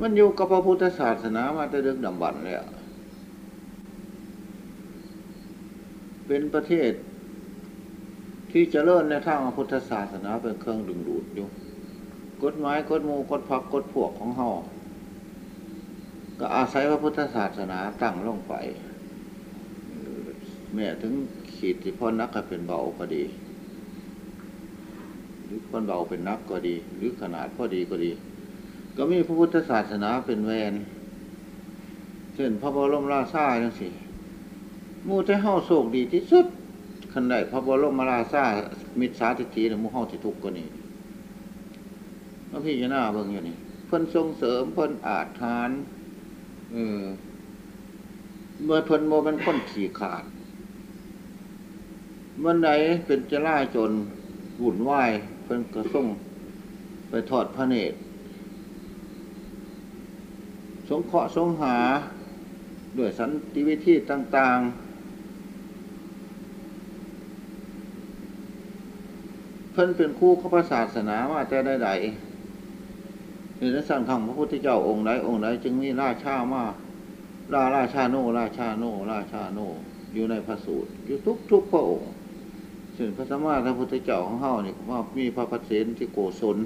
มันอยู่กับพระพุทธศาสนามาแต่เดึกดำบรรพ์เลยเป็นประเทศ ที่เจริญในทางพระพุทธศาสนาเป็นเครื่องดึงดูดอยู่กฎหมายกฎมูกฎพักกฎพวกของเฮาก็อาศัยพระพุทธศาสนาตั้งลงไปแม้ถึงขีดที่พ่อนักก็เป็นเบาก็ดี หรือคนเบาเป็นนักก็ดี หรือขนาดพอดีก็ดี ก็มีพระพุทธศาสนาเป็นแวนเช่นพระบรมราชาจังสิมูที่เฮาโศกดีที่สุดคันใดพระบรมราชามิตรสาธิตีนะมูเฮาที่ทุกข์กว่านี้พระพี่ยานาเบิ่งอยู่นี่เพิ่นส่งเสริมเพิ่นอาจทานเออเมื่อเพิ่นโมเป็นคนขี่ขาดเมื่อใดเป็นจะล่าจนวุ่นวายเพิ่นกระส่งไปทอดพระเนตร งเคราะห์สงหา ด้วยสันติวิธีต่างๆ เพิ่นเป็นคู่ข้าพศาสนาว่าแต่ใดๆในสั่งคำพระพุทธเจ้าองค์ใดองค์ใดจึงมีราชามาลาราชาโนราชาโนราชาโน อยู่ในพระสูตร อยู่ทุกทุกพระองค์ส่วนพระสัมมาสัมพุทธเจ้าของเฮาเนี่ยว่ามีพระพัฒเสนที่โกศล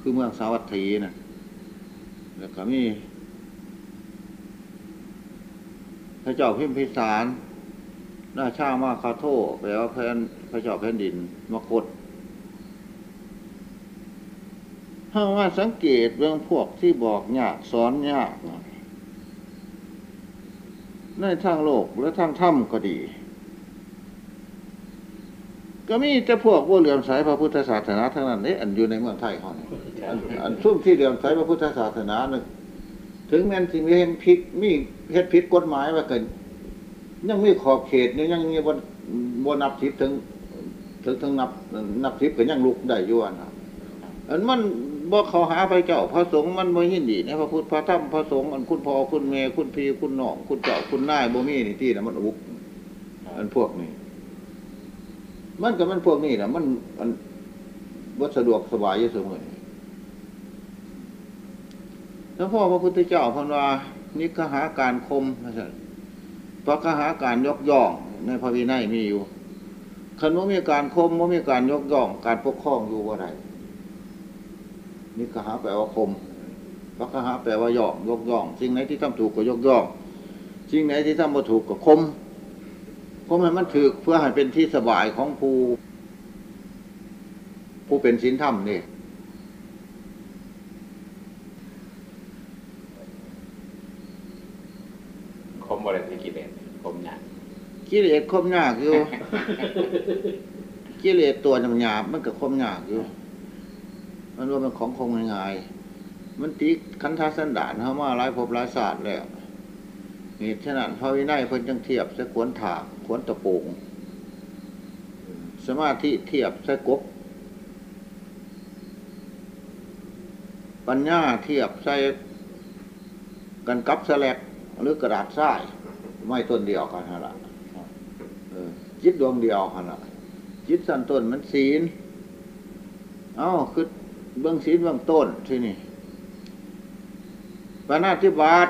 คือเมืองสาวัตถีน่ะ แล้วก็มีพระเจ้าพิมพิสารหน้าชามาคาโทแปลว่าแผ่นพระเจ้าแผ่นดินมกฏถ้าว่าสังเกตเรื่องพวกที่บอกยากสอนยากในทางโลกและทางถ้ำก็ดี ก็มีแต่พวกว่าเหลื่อมใสพระพุทธศาสนาทั้งนั้นนี่อันอยู่ในเมืองไทยเขาเนี่ย อันอันซุ่มที่เหลื่อมใสพระพุทธศาสนานึกถึงแม้นสิ่งที่เห็นผิดมีเฮ็ดผิดกฎหมายว่าเกินยังมีขอบเขตเนี่ยยังมีบนบนนับทิพถึง ถึงถึงนับนับทิพก็ยังลุกได้อยู่นะอันมันบ่เขาหาพระเจ้าพระสงฆ์มันบ่ยินดีในพระพุทธพระธรรมพระสงฆ์อันคุณพ่อคุณแม่คุณพี่คุณน้อง คุณเจ้าคุณนายบ่มีนี่ที่นะมันอุกอันพวกนี้ มันกับมันพวกนี้นะมันมันวัสะดวกสบายเยอะเสมอ แล้วพ่อพระพุทธเจ้าพันว่านิคหาการคมนะจ๊ะพระคหาการยกย่องในพระวินัยมีอยู่คันว่ามีการคมว่ามีการยกย่อง การปกครองอยู่ว่าไรนิคหาแปลว่าคมพระคหาแปลว่าย่องยกย่อง สิ่งไหนที่ทำถูกก็ยกย่อง สิ่งไหนที่ทำไม่ถูกก็คมเพราะมันมันถือเพื่อให้เป็นที่สบายของผู้ผู้เป็นศีลธรรมนี่ คมบริสุทธิ์กิเลสคมหนักกิเลสคมยากอยู่ กิเลสตัวหยาบๆมันก็คมยากอยู่ มันว่ามันของคงง่ายๆมันติคันธาสันดานเข้ามาหลายภพหลายศาสตร์แล้วนี่ฉะนั้นพระวินัยเพิ่นจังเทียบใส่ขวนถากขวนตะโปงสมาธิเทียบใส่กบปัญญาเทียบใส่กันกับสแลก หรือกระดาษทรายไม่ต้นเดียวกันฮะละจิตดวงเดียวฮะละจิตสันต้นมันศีลเอ้าคือเบื้องศีลเบื้องต้นที่นี่ปานาธิบาต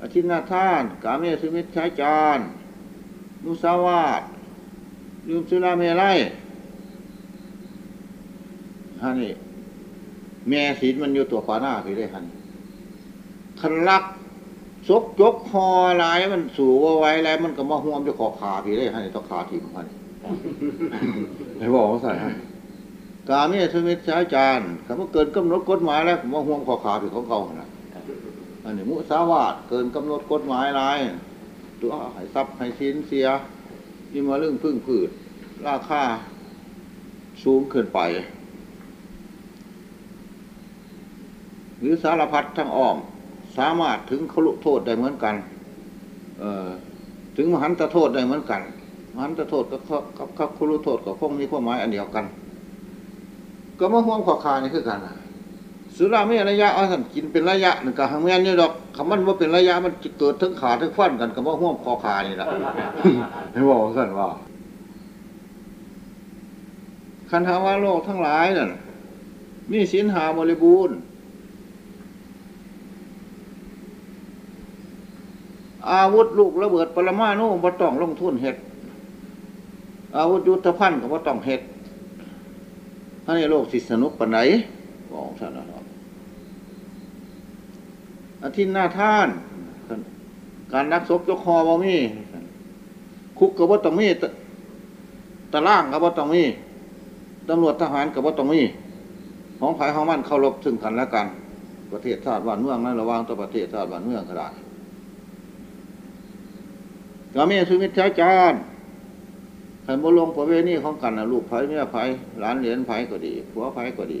อธินาทาน กาเมสุมิตรชาจารมุสาวาตลืมสุราเมลัยฮะนี่ แม่ศีลมันอยู่ตัวขวาหน้าพี่ได้หันคันลักซกยกคอหลายมันสูว่าไว้แล้ว มันก็มาห่วมจะขอขาพี่ได้หันนี่ต้องขาทิมหันไอ้บอกว่าใส่ให้กาเมสุมิตรชาจารคำว่าเกินกำหนดกฎหมายแล้วมาห่วงขอขาพี่ของเขานะอันนี้มุสาวาทเกินกำหนดกฎหมายหลายตัวให้ทรัพย์ให้สินเสียยิ่มาเรื่องพึ่งผืดราคาสูงขึ้นไป หรือสารพัดทั้งอ้อม สามารถถึงขลุโทษได้เหมือนกันถึงมหันตโทษได้เหมือนกัน มหันตโทษกับกับกับขลุโทษกับคงมีความหมายอันเดียวกัน ก็มาห่วงขอคานี่คือกันสุราไม่ระยะเอาสันกินเป็นระยะหนึ่งกับหางแม่นนี่ดอกคำมันว่าเป็นระยะมันจะเกิดทั้งขาทั้งฟันกันกับว่าห่วงคอขานี่แหละให้บอกสันว่าคันธาวาโลกทั้งหลายนั่นมีสินหาบริบูรณ์ อาวุธลูกระเบิดปรมาณูบ่ต้องลงทุนเฮ็ดอาวุธยุทธภัณฑ์ก็บ่ต้องเฮ็ดถ้าในโลกสิสนุกปานไหนบอกท่านนะครับอาทินหน้าท่าน การนักศพยกคอบ่มี คุกก็บ่ต้องมีตะล่างก็บ่ต้องมีตำรวจทหารก็บ่ต้องมีของภายของมันเคารพซึ่งกันและกัน ประเทศชาติบ้านเมืองนั้นระว่างต่อประเทศชาติบ้านเมืองก็ได้ ก็มีสุมิทรจารย์ขันบ่ลงประเวณีของกันนะลูกไผ่เมียไผ่หลานเหรียญไผ่ก็ดีผัวไผ่ก็ดี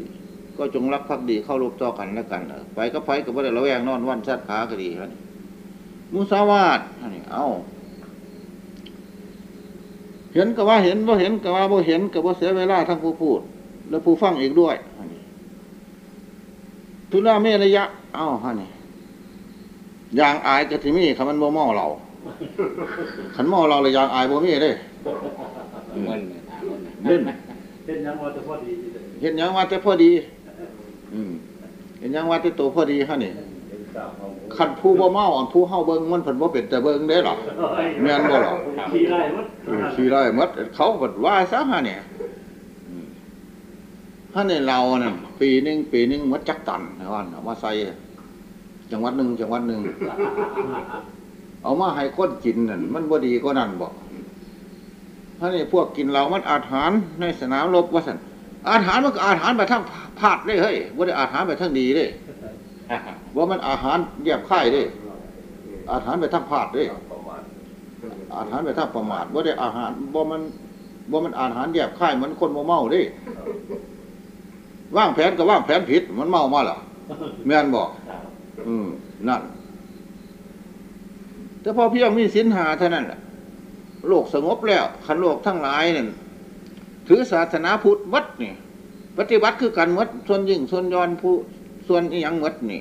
ก็จงรักภักดีเข้ารบต่อกันและกันนะไปก็ไผ่ก็บ่ได้ระแวงนอนวันชัดขาก็ดีมุสาวาทอันนี้เอาเห็นก็ว่าเห็นว่าเห็นก็ว่าบ่เห็นก็บ่เสียเวลาทั้งผู้พูด และผู้ฟังอีกด้วยอันนี้ทุลาเมระยะ เอ้าฮะนี่ยางอายก็ที่มีคำมันบ่เมาเรา ขันเมาเราเลยยางอายบ่มีเด้เงินเนี่ยถามเงินน่ะเล่นเป็นยังว่าจะพอดีเลยเห็นหยังว่าแต่พอดีอืมเห็นหยังว่าแต่โตพอดีฮะนี่เป็นสาวของผมขันผู้บ่เมาอันผู้เฮาเบิ่งมันเพิ่นบ่เป็นแต่เบิ่งเด้หรอแม่นบ่ล่ะขี่ไล่มัดเออขี้ได้หมดเขาก็ว่าซะฮะเนี่ยอืมถ้าในเราเนี่ยปีหนึงปีหนึงหมดจักตันนะว่าเอามาใส่จังหวัดหนึ่งจังหวัดหนึ่ง เอามาให้คนกินนั่นมันบ่ดีก็นั่นบอกถ้านี่พวกกินเรามันอาหารในสนามรบว่าสันอาหารมันก็อาหารไปทั้งพาดได้เฮ้ยว่าได้อาหารไปทั้งดีเด้ว่ามันอาหารแยบค่ายเด้อาหารไปทั้งพาดเด้อาหารไปทั้งประมาทว่าได้อาหารบ่ามันบ่ามันอาหารแยบค่ายเหมือนคนโมเมาเด้ว่างแผนก็ว่างแผนผิดมันเมามาล่ะแม่นบอก อืมนั่น แต่พอเพียงมีสินหาเท่านั้นแหละโลกสงบแล้วขันโลกทั้งหลายนั่นถือศาสนาพุทธวัดนี่ปฏิบัติคือกันหมดส่วนยิ่งส่วนย้อนผู้ส่วนอีหยังหมดนี่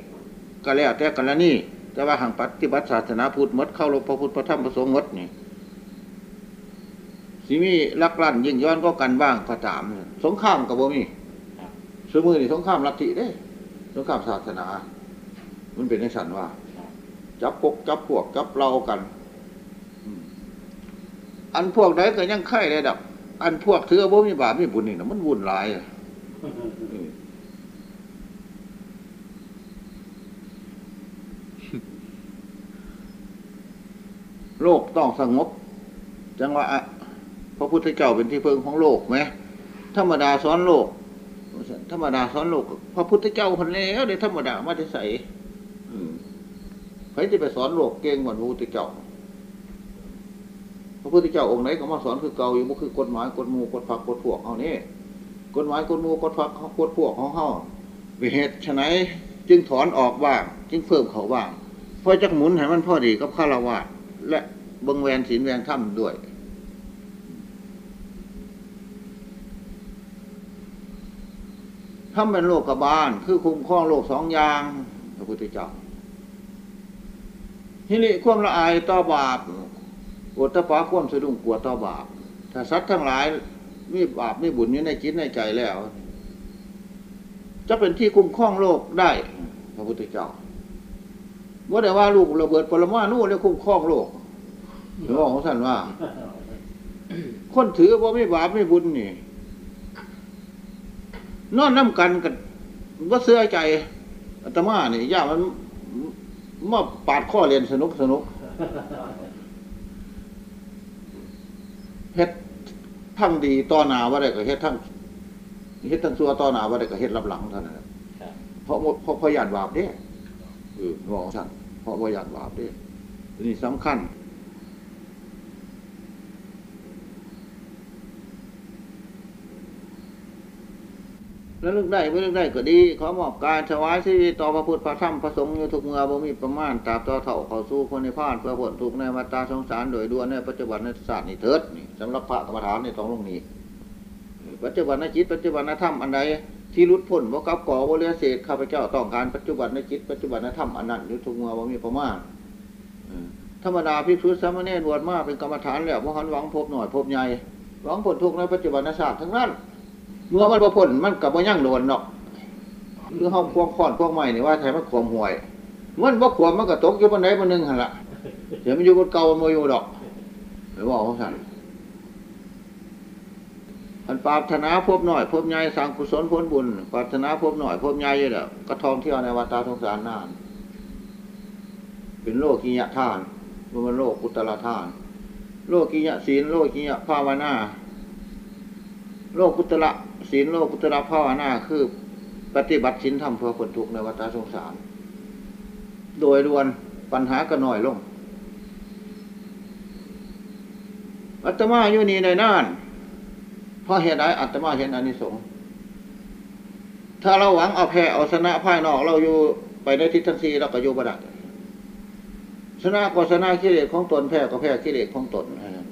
ก็แล้วแต่กันละนี่แต่ว่าหังปฏิบัติศาสนาพุทธหมดเข้ารบพระพุทธพระธรรมพระสงฆ์หมดนี่สิมีลักลั่นยิ่งย้อนก็กันบ้างก็ตามสงครามกับบ่มีสมือนี่สงครามลัทธิเด้ สงครามศาสนา มันเป็นในสันว่า จับปกจับพวกจับเรากันอันพวกใดก็ยังไข่ได้ดับ อันพวกเถือบ่มีบาปมีบุญนี่นะมันวุ่นหลายอะโลกต้องสงบ จังว่าพระพุทธเจ้าเป็นที่พึ่งของโลกไหมธรรมดาสอนโลกธรรมดาสอนโลก พระพุทธเจ้าคนแล้วเดี๋ยวธรรมดามาจะใส่ ใครจะไปสอนโลกเก่งกว่าพระพุทธเจ้าพระพุทธเจ้าองค์ไหนก็มาสอนคือเก่าอยู่มันคือกฎหมายกฎมูกฎฝักกฎพวกเอานี่กฎหมายกฎมูกฎฝักกฎพวกของเฮาเหตุฉะไหนจึงถอนออกบ้างจึงเพิ่มเขาบ้างเพราะจักหมุนให้มันพอดีกับฆราวาและบังแวนศีลแวนถ้ำด้วยทำเป็นโลกกบาลคือคุ้มครองโลกสองอย่างพระพุทธเจ้า ทีนี้ควมละอายต่อบาปอดตะปาควมสะดุ้งกลัวต่อบาปถ้าสัตว์ทั้งหลายมีบาปมีบุญอยู่ในจิตในใจแล้ว จะเป็นที่คุ้มครองโลกได้ พระพุทธเจ้าว่าแต่ว่าลูกระเบิดปรมาณูแล้วคุ้มครองโลกหรือว่าของท่านว่า คนถือว่าไม่บาปไม่บุญนี่นอนน้ำกันกันว่าเสื้อใจอาตมาเนี่ยย่ามัน มาปาดข้อเรียนสนุกสนุกเฮ็ดทั้งดีต่อหนาว่าได้ก็เฮ็ดทั้งเฮ็ดทั้งซัวต่อหนาว่าได้ก็เฮ็ดรับหลังเท่านั้นน่ะครับเพราะเพราะเพราะหยาดบาปเด้เออบอกท่านเพราะว่าหยาดบาปเด้นี่สำคัญ แล้วนึกได้ไม่นึกได้ก็ดี ขอมอบการถวายชีวิตต่อพระพุทธพระธรรมพระสงฆ์อยู่ทุกเมื่อบ่มีประมาณตราบต่อเท่าเขาสู่คนในพานเพื่อผลทุกในวัฏฏะสงสารโดยด่วนในปัจจุบันในศาสตร์นี่เถิดนี่สำหรับพระกรรมฐานในตองลงนี้ปัจจุบันในจิตปัจจุบันในธรรมอันใดที่รุดพ้นว่ากับก่อว่าเรือเศษข้าพเจ้าต้องการปัจจุบันในจิตปัจจุบันในธรรมอันนั้นอยู่ทุกเมื่อบ่มีประมาณธรรมดาพิสุทธสามเณรบวชมาเป็นกรรมฐานแล้วว่าหันหวังพบหน่อยพบใหญ่หวังผลทุกในปัจจุบันในศาสตร์ทั้งนั้น เมื่อมันประพ้นมันกับว่ายั่งโดนเนาะคือห้องพวงค้อนพวงไม้นี่ว่าใช้มันขวมห่วยมันบ่ขวมมันก็ตกอยู่บนไหนบนหนึ่งหันละเดี๋ยวมันอยู่บนเก่ามันบ่อยู่ดอกหรือว่าของสันอันปรารถนาพบหน่อยพบใหญ่สังกุศลผลบุญปรารถนาพบหน่อยพบใหญ่เด้อกระทองเที่ยวในวัฏสงสารนาน เป็นโลกิยะทานมันโลกุตตรทาน โลกิยะศีลโลกิยะภาวนา โลกุตระศีลโลกุตระภาวนาคือปฏิบัติศีลธรรมเพื่อคนทุกข์ในวัฏสงสาร โดยรวนปัญหาก็น้อยลงอัตมาอยู่นี่ในน่านเพราะเหตุใดอัตมาเห็นอนิสงส์ถ้าเราหวังเอาแพ้เอาชนะภายนอกเราอยู่ไปในทิศทั้งสี่เราก็อยู่บ่ได้ชนะก็ชนะกิเลสของตนแพ้ก็แพ้กิเลสของตนนะครับ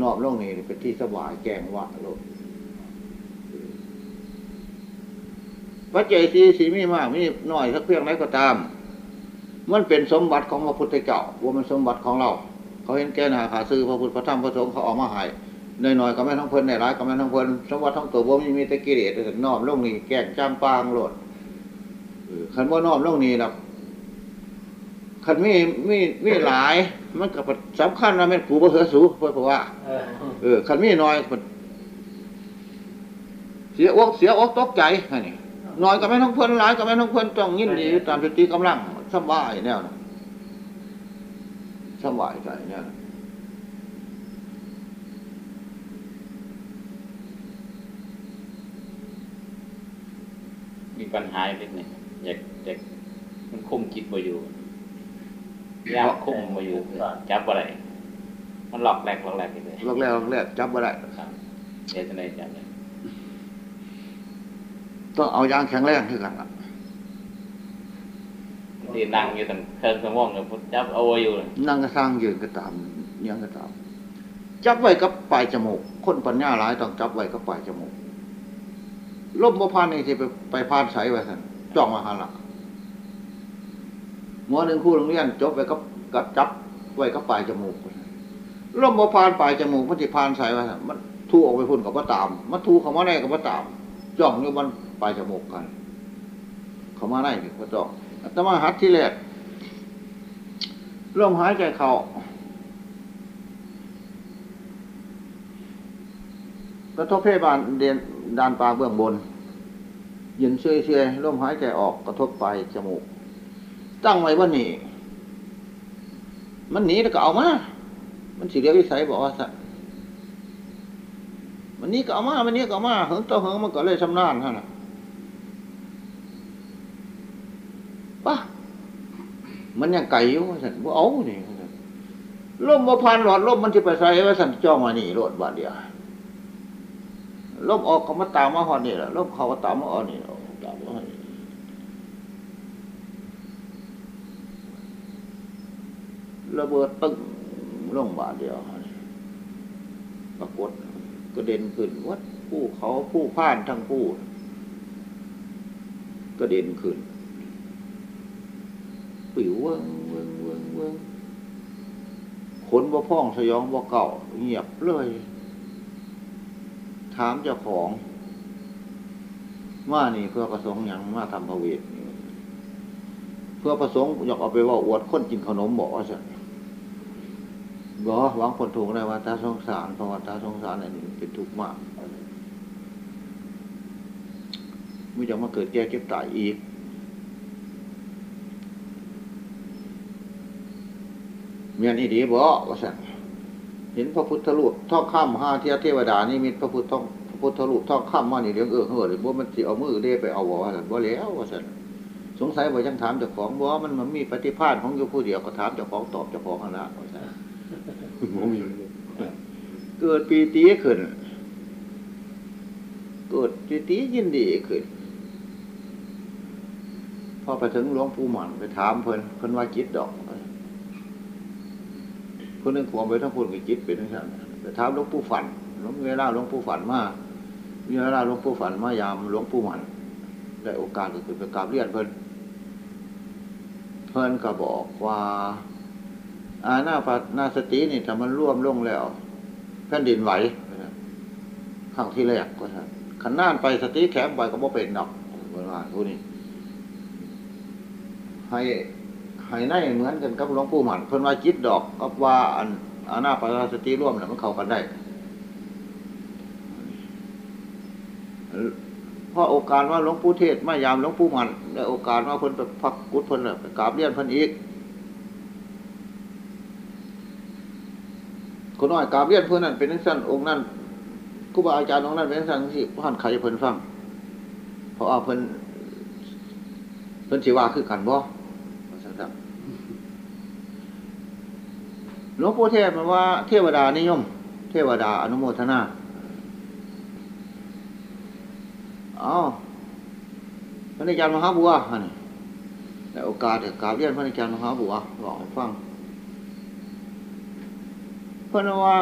นอบลงนี่เป็นที่สบายแกงว่าโลก ปัจจัยสีสีมีมากมีน้อยสักเพียงไรก็ตาม มันเป็นสมบัติของพระพุทธเจ้าว่ามันสมบัติของเรา เขาเห็นแก่หนาขาซื้อพระพุทธพระธรรมพระสงฆ์เขาออกมาหายนน้อยๆก็ไม่ทั้งเพลินในร้ายก็ไม่ทั้งเพลินสมบัติทั้งตัวบ่มีมีแต่กิเลสแต่นอมลงนี่แกล้งจ้างปางโหลดเออคันว่านอมลงนี่นะคันมีมีมีหลาย มันก็สำคัญนะแม่กูบ่เหือสูเพื่อเพราะว่าเออเออคันมีน้อยมันเสียอกเสียอกตกใจอัน นี้น้อยก็ไม่ต้องเพิ่นหลายก็ไม่ต้องเพิ่นต้องยินดีตามสติกำลังสบายแนวนะสบายใจแนวนะมีปัญหาอีกนิดหนึงอยากอยากมันคุมจิตบ่อยู่ยากคุมบ่อยู่ จับอะไรมันหลอกแหลกหลอกแหลกไปเลยแรกแรกแรกจับบ่ได้ครับเดี๋ยวจะได้จับเลย ต้องเอายางแข็งแรงขึ้นกันล่ะบางทีนั่งอยู่ตั้งเครื่องสมองเนี่ยพุทธจับเอาไว้อยู่เลยนั่งก็สร้างยืนก็ตามเยังก็ตาม จับไว้กับปลายจมูก คนปัญญาหลายต้องจับไว้กับปลายจมูกลมบ่พานนี่สิไปไปพานใสไว้สันจ้องมาหันละหมอหนึ่งคู่โรงเรียนจบไว้กับกับจับไว้กับปลายจมูกลมบ่พานปลายจมูกมันสิพานใสไว้สันมันทูออกไปพุ่นกับว่าตาม มันทูเข้ามาในกับว่าตาม จ้องอยู่มัน ปลายจมูกกัน เขามาในนี่ก็จ้องอาตมาหัดที่แรกลมหายใจเข้ากระทบเพบานเดนดานปากเบื้องบนยืนเชื่อยเชื่อยลมหายใจออกกระทบไปจมูก ตั้งไว้ว่านี่มันหนีแล้วก็เอามา มันสิเรียกวิสัยบอกว่าสัมันนี้ก็เอามามันนี้ก็เอามาเหิงต่อเหิงมันก็เลยชำนาญฮะน่ะปะ มันยังไก่อยู่สันว่าเอานี่ว่าซั่นลมมาพันหลอดลมมันจะไปใส่ว่าสันจ้องมานี่โลดบาดเดียวลมออกก็มาตามมาหอดนี่แหละลมเขาก็ตามมาหอนี่แหละตามมาหอดนี่ระเบิดตึ้งลงบาทเดียวปรากฏกระเด็นขึ้นวัดผู้เขาผู้พ่านทั้งผู้กระเด็นขึ้น ปิวเวิงเวิงเวิงเวิงขนบ่พ่องสยองบ่เก่าเงียบเลย ถามเจ้าของว่านี่เพื่อประสงค์อย่างมาทำพระเวทเพื่อประสงค์อยากเอาไปว่าอวดคนกินขนมบอกว่าจะบอกหวังคนถูกได้ว่าตาสงสารเพราะว่าตาสงสารอันนี้เป็นทุกข์มากไม่จะมาเกิดแก่เก็บตายอีก มียนอีดีบอกว่าสั่นเห็นพระพุทธรูปท่องข้ามห้าเทียเทวดานี่มีพระพุทธท่องพระพุทธรูปท่องข้ามมานี่เรื่องเออเฮ้อเลยบ่มันสิเอามือเด้ไปเอาบ่ว่าซั่นบ่แล้วว่าซั่นสงสัยว่ายังถามเจ้าของบ่มันมันมีปฏิภาณของอยู่ผู้เดียวก็ถามเจ้าของตอบเจ้าของนั่นละว่าซั่นงงอยู่เกิดปีติขึ้นเกิดปีติยินดีขึ้นพอไปถึงหลวงปู่หมันไปถามเพิ่นเพิ่นว่าจิตดอก คนหนึ่งขวมไปทั้งพูดกับจิตเป็นทั้งนั้นแต่ถาหลวงปู่ฝันหลวงเวลาหลวงปู่ฝันมาเวลาหลวงปู่ฝันมายามหลวงปู่หมันได้โอกาสก็คือไปกราบเรียนเพิ่นเพิ่นก็บอกว่าอาหน้าปานาสตินี่ถ้ามันร่วมลงแล้วแผ่นดินไหวครั้งที่แรกก็ท่ขันน่านไปสติแข็งไปก็บ่เป็นดอกเวลาผู้นี้ให้ ให้ในเหมือนกันกับหลวงปู่หมันเพิ่นว่าจิตดอกกับว่าอันอานาปาสติร่วมเนี่ยมันเข้ากันได้เพราะโอกาสว่าหลวงปู่เทศมายามหลวงปู่หมันในโอกาสว่าเพิ่นไปพักกุศเพิ่นไปกราบเรียนเพิ่นอีกคนน้อยกราบเรียนเพิ่นนั่นเป็นนักสั้นองค์นั้นครูบาอาจารย์องค์นั้นเป็นนักสั้นที่พ่านไขเพิ่นฟังเพราะว่าเพิ่นเพิ่นสิว่าคือกันบ่ว่าซั่นครับ หลวงปู่เทศมันว่าเทวดานิยม เทวดาอนุโมทนาเอาพระอาจารย์มหาบัวฮะนี่ในโอกาสเดี๋ยวกราบเรียนพระอาจารย์มหาบัวบอกให้ฟังเพิ่นว่า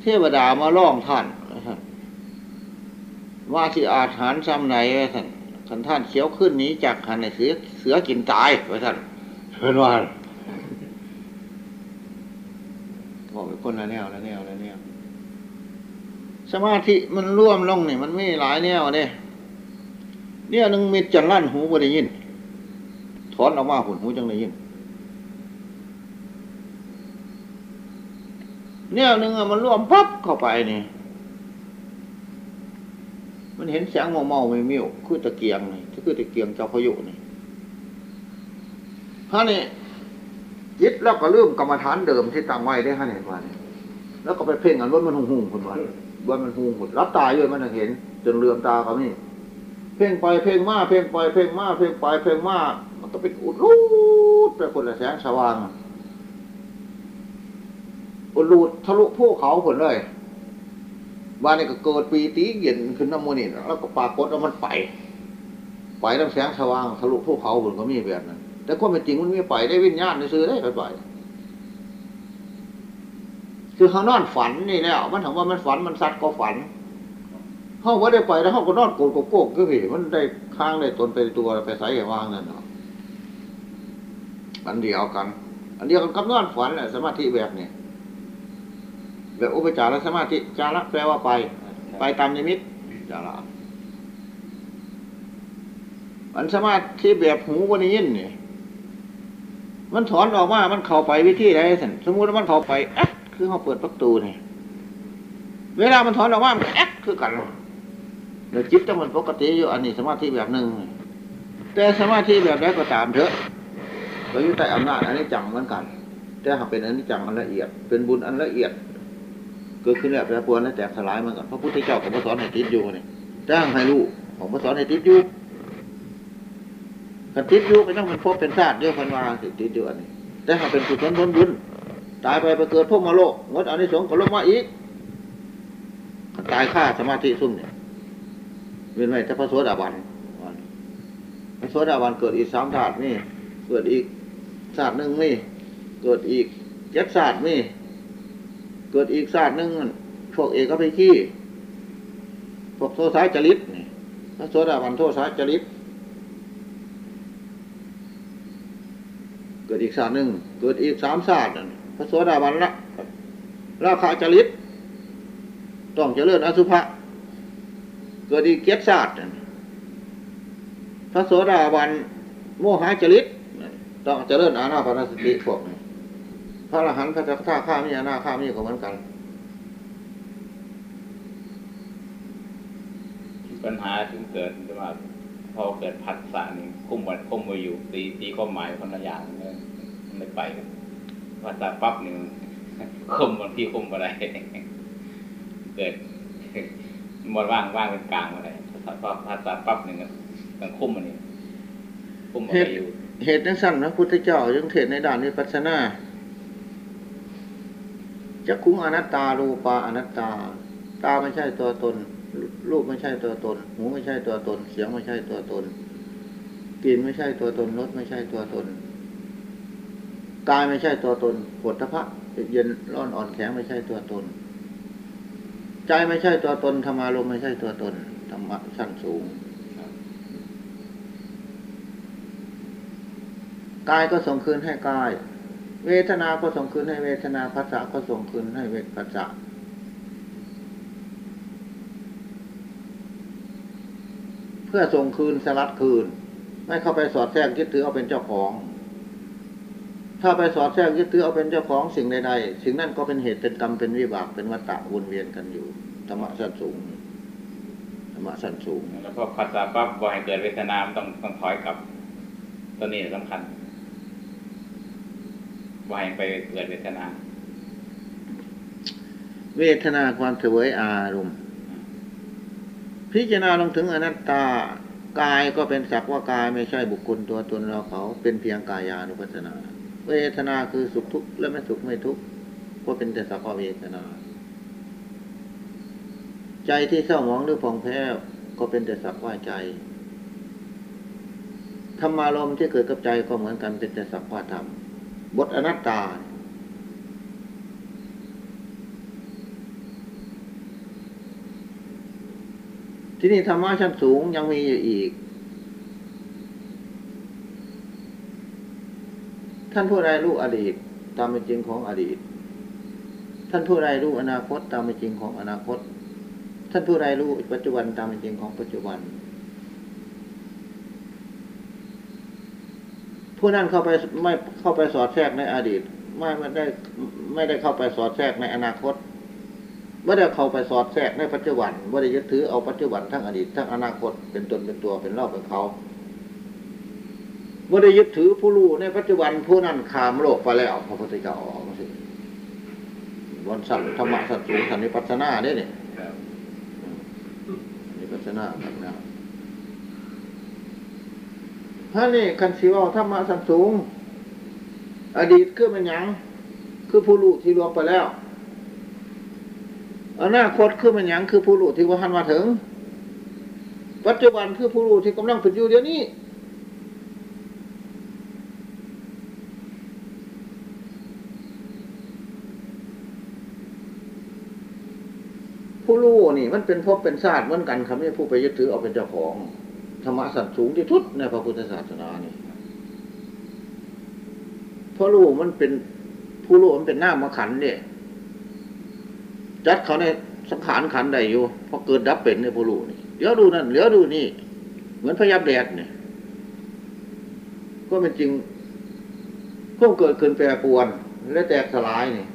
เทวดามาล่องท่านว่าที่อาถรรพ์ซ้ำไหนว่าท่านท่านเขียวขึ้นหนี้จากหันในเสือเสือกินตายว่าท่านเพิ่นว่าบอกไป คนละแนวละแนวละแนวสมาธิมันร่วมลงนี่มันไม่หลายแนวเด้เนี่ยหนึ่งมีจันลั่นหูบ่ได้ยิน ถอนออกมาหุ่นหูจังได้ยิน เนี่ยหนึ่งมันร่วมปั๊บเข้าไปนี่ มันเห็นแสงเมาเมาไม่มิวคือตะเกียงนี่คือตะเกียงเจ้าพยุนี่ฮะนี่ยึดแล้วก็ลืมกรรมฐานเดิมที่ตั้งไว้ได้ฮะนี่ว่านี่ แล้วก็ไปเพ่งอันว่ามันหุ่งหุ่งคนว่าว่ามันหุ่งหุ่นรับตาอยู่มันเห็น จนเลือมตาเขานี่เพ่งไปเพ่งมาเพ่งไปเพ่งมาเพ่งไปเพ่งมามันก็เป็นอุดรูดไปคนละแสงสว่างอุดรูดทะลุภูเขาผลเลยบ้านนี้ก็เกิดปีตีเย็นขึ้นน้ำมูนี่แล้วก็ปรากฏว่ามันไป ไปน้ำแสงสว่างทะลุภูเขาผลก็มีแบบนั้นแต่ความเป็นจริงมันมีไปได้วิญญาณในซื้อได้ไปไป คือเขานอนฝันนี่แล้ว มันถามว่ามันฝันมันสัตว์ก็ฝันเขาว่าได้ไปแล้วเขาก็นอนโกนโกโก้คือพี่มันได้ข้างได้ตนไปตัวไปใส่ไอ้วางนั่นเนาะอันเดียวกัน อันเดียวกันกับนอนฝันแหละสมาธิแบบนี้แบบอุปจารสมาธิจาระแปลว่าไป ไปตามนิมิตจาระอันสมาธิแบบหูวันนี้ยินนี่มันถอนออกมา มันเข้าไปวิธีใดสันสมมุติว่ามันเข้าไปอ๊ก คือเขาเปิดประตูนี่เวลามันถอนออกมามันแอ๊กคือกันเดี๋ยวจิตจะมันปกติอยู่อันนี้สมาธิแบบหนึ่งแต่สมาธิแบบใดก็ตามเถอะเราอยู่ใต้อำนาจอันนี้จังเหมือนกัน แต่หากเป็นอันนี้จังอันละเอียด เป็นบุญอันละเอียดเกิดขึ้นแล้วแปรปรวนและแตกสลายเหมือนกันพระพุทธเจ้าของพระสอนให้ติดอยู่นี่จ้างให้รู้ของพระสอนให้ติดอยู่กันติดอยู่ก็ต้องเป็นภพเป็นชาติเดียวพันวาสิติดอยู่อันนี้ แต่หากเป็นกุศลผลบุญ ตายไปไปเกิดพวกมาโลกงดอนนี้สงส์ก็ลงมาอีก ตายค่าสมาธิซุ่มเนี่ยเวียนไว้แต่พระโสดาบันพระโสดาบันเกิดอีกสามชาตินี่ เกิดอีกชาสติหนึ่งนี่ เกิดอีกเจ็ดชาสตินี่ เกิดอีกศาสตร์หนึ่งพวกเอกพิขี้พวกโทสายจริตนี่พระโสดาบันโทสายจริตเกิดอีกศาสตร์หนึ่ง เกิดอีกสามศาสตร์ พระโสดาบันละราคาจริตต้องเจริญอสุภะเกิดอีเกียรติศาสตร์พระโสดาบันโมหะจริตต้องเจริญอาณาปานสติพวกนี้พระอรหันต์พระจักรท่าข้ามีอาณาข้ามีก็เหมือนกัน ปัญหาถึงเกิดใช่ไหมพอเกิดผัสสะนี่คุ้มวันคุ้มมาอยู่ตีตีความหมายคนละอย่างเลยไม่ไปกัน ภาษาปั๊บหนึ่งคมบางที่คมอะไรเกิดหมดว่างว่างเป็นกลางอะไรภาษาภาษาปั๊บหนึ่งต้องคุ้มมันนี่คุ้มมาไปอยู่เหตุนั้นสั้นนะพุทธเจ้ายังเทศในด้านวิปัสสนาจักขุงอนัตตารูปาอนัตตา ตาไม่ใช่ตัวตน รูปไม่ใช่ตัวตน หูไม่ใช่ตัวตน เสียงไม่ใช่ตัวตนกลิ่นไม่ใช่ตัวตนรสไม่ใช่ตัวตน กายไม่ใช่ตัวตนปวดทพะเย็นร้อนอ่อนแข็งไม่ใช่ตัวตน ใจไม่ใช่ตัวตนธรรมารมไม่ใช่ตัวตนธรรมะชั้นสูงกายก็ส่งคืนให้กาย เวทนา ก็ส่งคืนให้เวทนาภาษาก็ส่งคืนให้เวทภาษาเพื่อส่งคืนสลัดคืน ไม่เข้าไปสอดแทรกยึดถือเอาเป็นเจ้าของ ถ้าไปสอดแทรกยึดถือเอาเป็นเจ้าของสิ่งใดๆ สิ่งนั้นก็เป็นเหตุเป็นกรรมเป็นวิบากเป็นวัฏฏะวนเวียนกันอยู่ธรรมะสั้นสูงธรรมะสั้นสูง แล้วพอภาษาปั๊บบ่ให้เกิดเวทนามันต้องต้องถอยกลับตัวนี้สำคัญบ่ให้ไปเกิดเวทนา เวทนาความเสวยอารมณ์ พิจารณาลงถึงอนัตตากายก็เป็นสักว่ากายไม่ใช่บุคคลตัวตนเราเขา เป็นเพียงกายานุปัสสนา เวทนาคือสุขทุกข์และไม่สุขไม่ทุกข์ก็เป็นแต่สักว่าเวทนา ใจที่เศร้าหมองหรือผ่องแผ้วก็เป็นแต่สักว่าใจธรรมารมที่เกิดกับใจก็เหมือนกันเป็นแต่สักว่าธรรมบทอนัตตา ที่นี่ธรรมะชั้นสูงยังมีอยู่อีก ท่านผู้ใดรู้อดีต ตามเป็นจริงของอดีต ท่านผู้ใดรู้อนาคต ตามเป็นจริงของอนาคต ท่านผู้ใดรู้ปัจจุบันตามเป็นจริงของปัจจุบัน ผู้นั้นเข้าไปไม่เข้าไปสอดแทรกในอดีต ไม่ไม่ได้ไม่ได้เข้าไปสอดแทรกในอนาคตไม่ได้เข้าไปสอดแทรกในปัจจุบันไม่ได้ยึดถือเอาปัจจุบันทั้งอดีตทั้งอนาคตเป็นตนเป็นตัวเป็นเล่าเป็นเขา ไม่ได้ยึดถือผู้รู้ในปัจจุบันผู้นั้นขามโลกไปแล้วพระพุทธเจ้าออกมาสิวันสัตว์ธรรมะสัตว์สูงสันนิปัสสนาเนี่ยนี่ครับนิปัสสนาแบบนั้นถ้านี่คันสีว่าธรรมะสัตว์สูง อดีตคือเป็นหยังคือผู้รู้ที่รวมไปแล้วอนาคตคือมันหยังคือผู้รู้ที่ว่าหันมาถึง ปัจจุบันคือผู้รู้ที่กำลังเป็นอยู่เดี๋ยวนี้ ผู้รู้นี่ มันเป็นภพเป็นชาติเหมือนกันครับนี่ผู้ไปยึดถือเอาเป็นเจ้าของธรรมะสัตว์สูงที่ทุดในพระพุทธศาสนานี่เพราะรู้มันเป็นผู้รู้มันเป็นหน้ามขันเนี่ยจัดเขาในสังขารขันใดอยู่พอเกิดดับเป็นในผู้รู้นี่เดี๋ยวดูนั่นเดี๋ยวดูนี่ เหมือนพยับแดดเนี่ยก็เป็นจริงก็เกิดขึ้นแปรปวนและแตกสลายนี่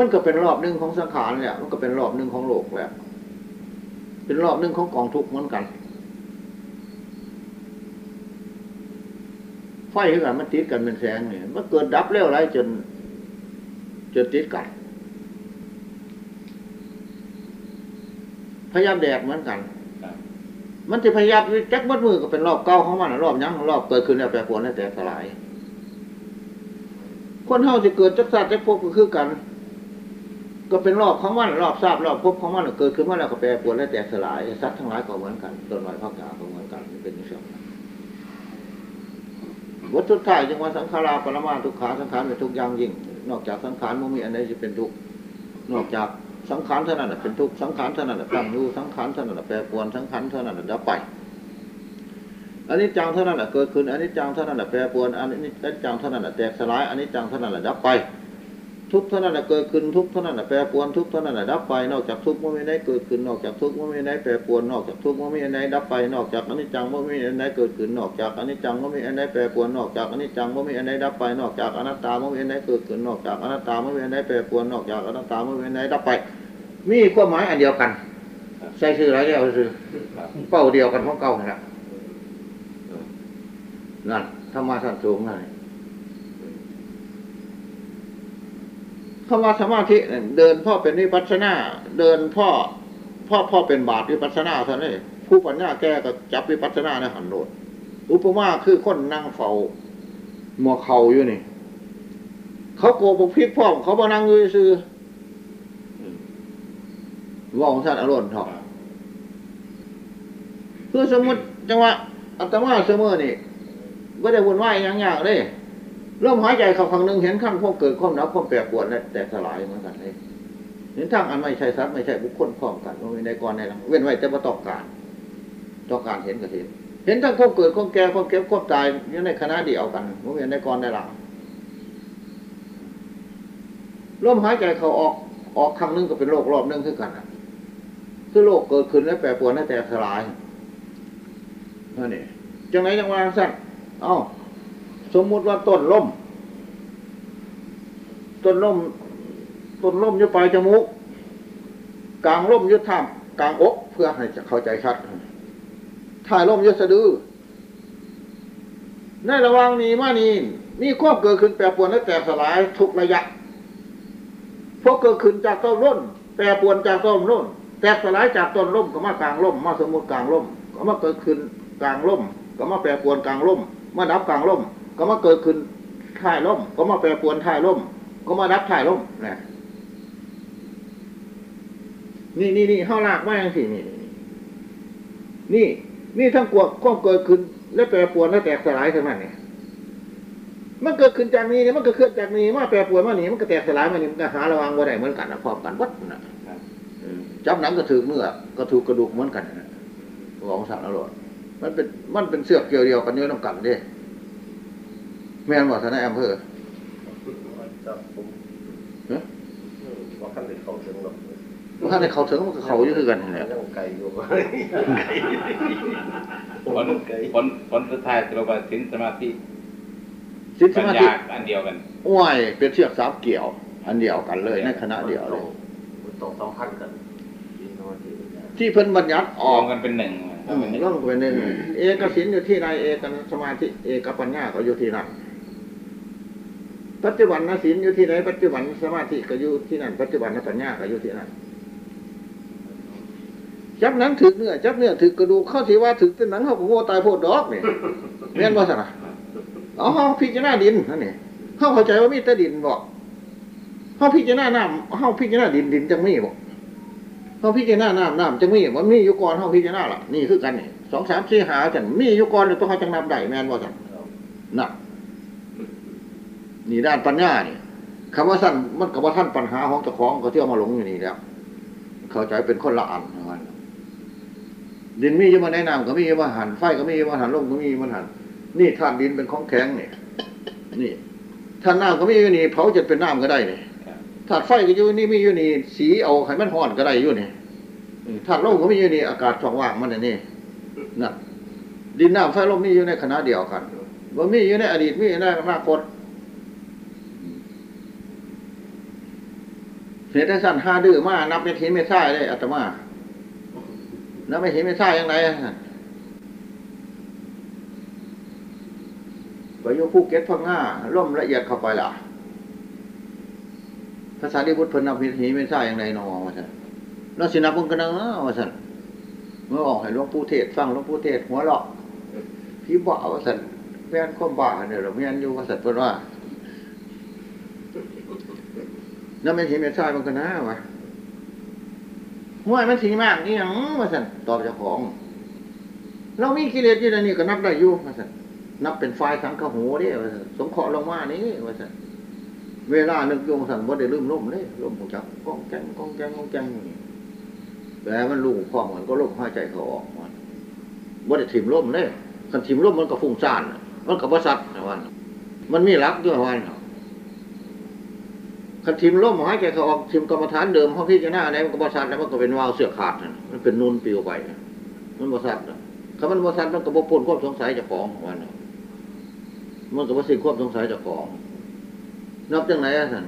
มันก็เป็นรอบหนึ่งของสังขารเนี่ยมันก็เป็นรอบหนึ่งของโลกแหละ เป็นรอบหนึ่งของกองทุกข์เหมือนกันไฟขึ้นมามันติดกันเป็นแสงเนี่ยมันเกิดดับเร็วไรจนจนติดกันพยายามแดกเหมือนกัน มันจะพยายามจักมัดมือก็เป็นรอบเก้าของมันรอบยังรอบเกิดขึ้นแล้วแปรปรวนแล้วแต่สลาย คนเฮาจะเกิดจักสัตว์จักพบก็คือกัน ก็เป็นรอบของมันรอบทราบรอบพบของมันเกิดขึ้นมาแล้วก็แปรปรวนแล้วแต่สลายสัตว์ทั้งหลายก็เหมือนกันตัวหน่อยภาคกาก็เหมือนกันเป็นอย่างนี้วัตถุท้ายจึงว่าสังขาราปรมาทุกขาสังขารเป็นทุกอย่างยิ่ง นอกจากสังขารมันมีอันใดจะเป็นทุกนอกจากสังขารเท่านั้นเป็นทุกสังขารเท่านั้นตั้งอยู่สังขารเท่านั้นน่ะแปรปรวนสังขารเท่านั้นน่ะดับไปอันนี้จังเท่านั้นเกิดขึ้นอันนี้จังเท่านั้นน่ะแปรปรวนอันนี้จังเท่านั้นแตกสลายอันนี้จังเท่านั้นน่ะดับไป ทุกเท่านั้นน่ะเกิดขึ้นทุกเท่านั้นน่ะแปรปวนทุกเท่านั้นน่ะดับไป นอกจากทุกข์มันไม่ได้เกิดขึ้นนอกจากทุกข์มันไม่ได้แปรปวนนอกจากทุกข์มันไม่ได้ดับไป นอกจากอนิจจังมันไม่ได้เกิดขึ้นนอกจากอนิจจังมันไม่ได้แปรปวนนอกจากอนิจจังมันไม่ได้ดับไป นอกจากอนัตตามันไม่ได้เกิดขึ้นนอกจากอนัตตามันไม่ได้แปรปวนนอกจากอนัตตามันไม่ได้ดับไป มีความหมายอันเดียวกันใส่ชื่ออะไรเดียวชื่อครับเป้าเดียวกันของเก่านั่นแหละนั่นธรรมะสั้นสูงนั่น คำว่าสมาธิเนี่ยเดินพ่อเป็นวิปัสสนาเดินพ่อพ่อพ่อเป็นบาทวิปัสสนาเท่านั้นผู้ปัญญาแก้ก็จับวิปัสสนาในหันโดดอุปมาคือคนนั่งเฝ้าหมอเขาอยู่นี่ เขาโกบกพิษพ่อมเขามานั่งอยู่ซื่อว่าของท่านอารมณ์เถอะคือสมมติจังหวะอัตมาเสมอนี่ไม่ได้วุ่นวายอย่างอย่างเลย ลมหายใจเข้าครั้งหนึ่งเห็นขั้นความเกิดความดับความแปรปรวนและแตกสลายเหมือนกันเลยเห็นทางอันไม่ใช่สัตว์ไม่ใช่บุคคลพร้อมกันว่ามีในกรในหลังเว้นไว้แต่ว่าต้องการต้องการเห็นก็เห็น เห็นทั้งความเกิดความแก่ความเก็บความตายอยู่ในคณะเดียวกันว่ามีในกรในหลังลมหายใจเขาออกออกครั้งหนึงก็เป็นโรครอบหนึงคือกันคือโลกเกิดขึ้นแล้วแปรปรวนแล้แตกสลายนั่นนี่จังไหนจังว่าสั้นเอ้า สมมุติว่าต้นล่ม ต้นล่ม ต้นล่มยู่ปลายจมูก กลางล่มยุดท่ามกลางอกเพื่อให้จะเข้าใจชัดถ่ายล่มยุดสะดือ ในระหว่างนี้มานี้มีควบเกิดขึ้นแปรปรวนและแตกสลายทุกระยะพวกเกิดขึ้นจากต้นร่นแปรปรวนจากต้นร่นแตกสลายจากต้นร่มก็มากลางร่ม มาสมมติกลางร่มก็มาเกิดขึ้นกลางร่ม ก็มาแปรปรวนกลางร่มมาดับกลางร่ม ก็มาเกิดขึ้นท้ายร่ม ก็มาแปรปวนท้ายร่ม ก็มาดับท้ายร่มนะนี่นี่นี่ห้าลากไมาอย่างสินี่นี่ นี่ทั้งกวกควบเกิดขึ้น และแปรปวนและแตกสลายทั้งนั้นเนี่ยมันเกิดขึ้นจากนี้เนี่ยมันก็เคลื่อนจากนี้มาแปรปวนมาหนีมันก็แตกสลายมานี่มันก็หาระวังว่าได้เหมือนกันนะพร้อมกันวัดนะจับหนังกระถือเมื่อก็ถูกกระดูกเหมือนกันนะของสารอรดมันเป็นมันเป็นเสือกเกี่ยวเดียวกันเนื้อน้ำกันเด้ แม่นบอกทนายอำเภอจับผมเอ๊ะว่าขั้นเด็กเขาถึงหรอกว่าถ้าในเขาถึงมันก็เขาอยู่คือกันนี่แหละยังไกลอยู่ผลผลผลสุดท้ายเราก็ถึงสมาธิสินสปัญมาธิญาอันเดียวกันอ้วยเป็นเชือกสามเกี่ยว อันเดียวกันเลยในคณะเดียวเลย มันต้องสองพันกันยินสมาธิที่เพิ่นบัญญัติออออกมกันเป็นหนึ่งอืมร่องไปหนึ่งเอกสินอยู่ที่ใดเอกสมาธิเอกปัญญาก็อยู่ที่นั่น ปัจจุบันนสินอยู่ที่ไหน ปัจจุบันสมาธิก็อยู่ที่นั่น ปัจจุบันนปัญญาก็อยู่ที่นั่นจับหนังถึกเนื้อจับเนื้อถึกกระดูกเข้าที่ว่าถึกเป็นหนังเขาก็โง่ตายโพดดอกนี่เรียนว่าสนะเอาห้องพิจารณาดินนั่นนี่เขาเข้าใจว่ามีแต่ดินบอกเขาพิจารณาน้ำเขาพิจารณาดินดินจังมีบอกเขาพิจารณาน้ำน้ำจังมีว่ามีอยู่ก่อนเขาพิจารณาล่ะนี่คือกันนี่สองสามสี่หาจันมีอยู่ก่อนเลยต้องเขาจังนับได้แม่นว่าจันนับ นี่ด้านปัญญานี่คำว่าสั้นมันกับว่าท่านปัญหาของเจ้าของก็เที่ยวมาหลงอยู่นี่แล้ว เข้าใจเป็นคนละอันนะมันดินมีอยู่มาแนะนำก็มีอยู่มาหันไฟก็มีอยู่มาหันลมก็มีอยู่มาหันนี่ธาตุดินเป็นของแข็งเนี่ยนี่ธาตุน้ำก็มีอยู่นี่เผาจนเป็นน้ำก็ได้เนี่ยธาตุไฟก็อยู่นี่มีอยู่นี่สีเอาให้มันห่อนก็ได้อยู่นี่ธาตุลมก็มีอยู่นี่อากาศช่องว่างมันน่ะนี่นั่นดินน้ำไฟลมมีอยู่ในคณะเดียวกันว่ามีอยู่ในอดีตมีในอนาคต เหตุสั้นห้าดื้อมานับเป็นทีไม่ใช่เลยอาตมานับไม่เห็นไม่ใช่ยังไงอะไปอยภูเก็ตพังง่าล่มละเอียดเข้าไปล่ะภาษาที่พุทธเพนนับหินไม่ใช่อย่างไรนอว่าสันเราสินับพิ่งกันนะว่าสันเมื่อออกให้หลวงปู่เทศฟังหลวงปู่เทศหัวเราะพี่บ่าว่าสันแม่นความบ้าเนี่ยเราแม่นอยู่ว่าสันเพิ่นว่า นั่นไม่เห็นไม่ใช่มันกันนะวะห้วยมันสีมากนี่ยังว่าสั่นตอบเจ้าของ เรามีกิเลสอยู่ในนี้ก็นับได้อยู่ว่าสั่นนับเป็นไฟสังขโหเด้ว่าซั่นสงเคราะห์ลงมานี่ว่าสั่นเวลานึกโยงสั่นว่าได้ลืมล่มเลยล่มของจักก้องแกงก้องแกงก้องแกงอย่างนี้แต่มันลูกพ่อเหมือนก็ล่มหายใจเขาออกมันว่าได้ถิ่มล่มเลยคันถิ่มล่มมันก็ฟุ้งซ่าน มันก็บสัตว์นะวันมันมีรักด้วยวัน คันถิ่มล่มหายใจเขาออกถิ่มกรรมฐานเดิมห้องพี่จะหน้าไหนมันก็บสัตว์แล้วมันก็เป็นวาวเสือขาดนะมันเป็นนูนปิวไปมันบสัตว์นะถ้ามันบสัตว์มันก็บปนควบสงสัยเจาของวันน่ะมันก็บสิ่งควบสงสัยเจาของนับจังไหนอะสัน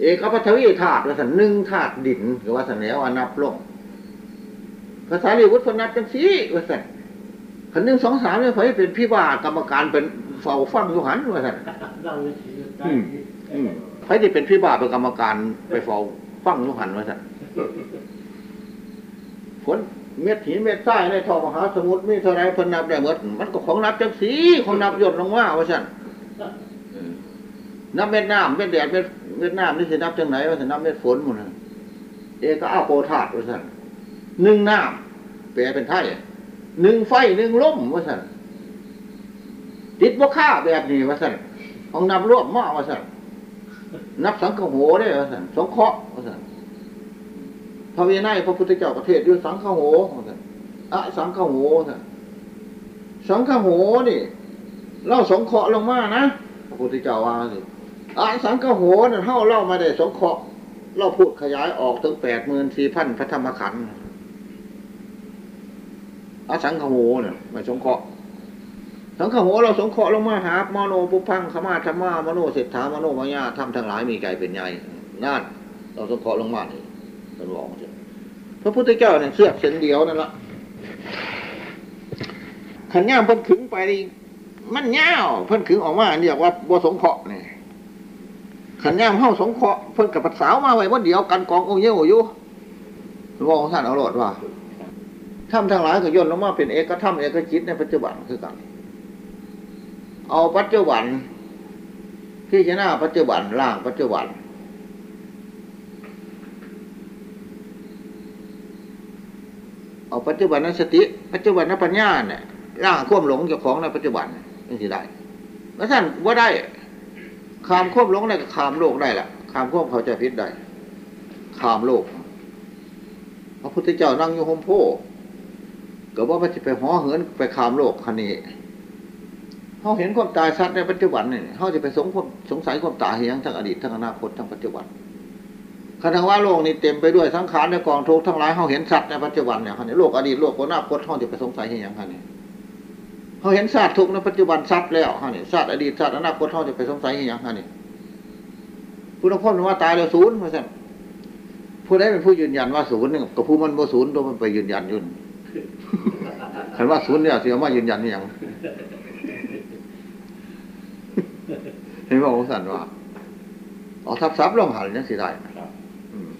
เอกพัทวีธาตุว่าสันหนึ่งธาตุดินหรือว่าสันแล้วานับลงภาษาลีวุฒิพนนับจังสีว่าสัน ขันหนึ่งสองสามเนี่ยเผยเป็นพี่ว่ากรรมการเป็นเฝ้าฟังอยู่หันว่าสันนั่งวิธีใกล้อืมเผยที่เป็นพี่บ่าเป็นกรรมการไปเฝ้าฟังอยู่หันว่าสันผลเม็ดหินเม็ดทรายในท่อมหาสมุทรมีเท่าไรเพนนับได้หมดมันก็ของนับจังสีของนับหยดลงว่าว่าสันนับเม็ดน้ำเม็ดแดดเม็ดเม็ดน้ำนี่สินับจังไหนว่าสินับเม็ดฝนหมดเลยเอก็เอาโปธาตุว่าสันหนึ่งน้ำแปลเป็นไทย หนึ่งไฟหนึ่งลมว่าสันติดบ่ค่าแบบนี้ว่าสันเอานับรวบม้อว่าสันนับสังฆโหได้ว่าสันสงเคราะห์ว่าสันพระเวไนยพระพุทธเจ้าประเทศอยู่สังฆโหว่าสันอะสังฆโหว่าสันสังฆโหนี่เล่าสงเคราะห์ลงมานะพระพุทธเจ้าว่าสิอาสังกโหนั่นเฮาเล่ามาได้สงเคราะห์เราพูดขยายออกถึงแปดหมื่นสี่พันพระธรรมขันธ์ อสังขโหเนี่ยไม่สงเคราะห์สังขโหเราสงเคราะห์ลงมาหาโมโนปุพังขมาธรรมามโนเศรษฐามโนมายาทำทั้งหลายมีใจเป็นใหญ่นั่นเราสงเคราะห์ลงมานี่มันบอกพระพุทธเจ้าเนี่ยเสือกเส้นเดียวนั่นละขันย่ามเพิ่นขึงไปมันเงาเพิ่นขึงออกมาเรียกว่าบัวสงเคราะห์เนี่ยขันย่ามเข้าสงเคราะห์เพิ่นกับปัสสาวมาไว้วันเดียวกันกององเยี่ยวอยู่บอกท่านเอาโลดว่า ทำทั้งหลายก็ย่นลงมาเป็นเอกธรรมเอกจิตในปัจจุบันคือกัน เอาปัจจุบันที่จะหน้าปัจจุบันล่างปัจจุบัน เอาปัจจุบันนั้นสติ ปัจจุบันนั้นปัญญาเนี่ยร่างควบหลงเจ้าของในปัจจุบันนี่สิได้แล้วท่านว่าได้ขามควบหลงได้ก็ขามโลกได้ละขามควบเขาใจพิษได้ขามโลกพระพุทธเจ้านั่งอยู่โฮมโพ ก็ว่ามันจะไปห่อเหินไปขามโลกคันนี้เขาเห็นความตายชัดในปัจจุบันเนี่ยเขาจะไปสงความสงสัยความตายเหียงทั้งอดีตทั้งอนาคตทั้งปัจจุบันคณะว่าโลกนี้เต็มไปด้วยสังขารในกองทุกข์ทั้งหลายเขาเห็นสัตว์ในปัจจุบันเนี่ยคันนี้โลกอดีตโลกอนาคตเขาจะไปสงสัยเหียงคันนี้เขาเห็นสัตว์ทุกข์ในปัจจุบันสัตว์แล้วคันนี้สัตว์อดีตสัตว์อนาคตเขาจะไปสงสัยเหียงคันนี้พุทธพจน์ว่าตายแล้วศูนย์มาสั่นผู้ใดเป็นผู้ยืนยันว่าศูนย์กับผู้มันบ่ศูนย์ตัวมันไปยืนยันยุ่น เห็นว่าศูนย์เนี่ยเสียมายืนยันนี่ยังเห็นว่าองค์สันว่าเอาทับซับลงหันยังสิได้ครับอืม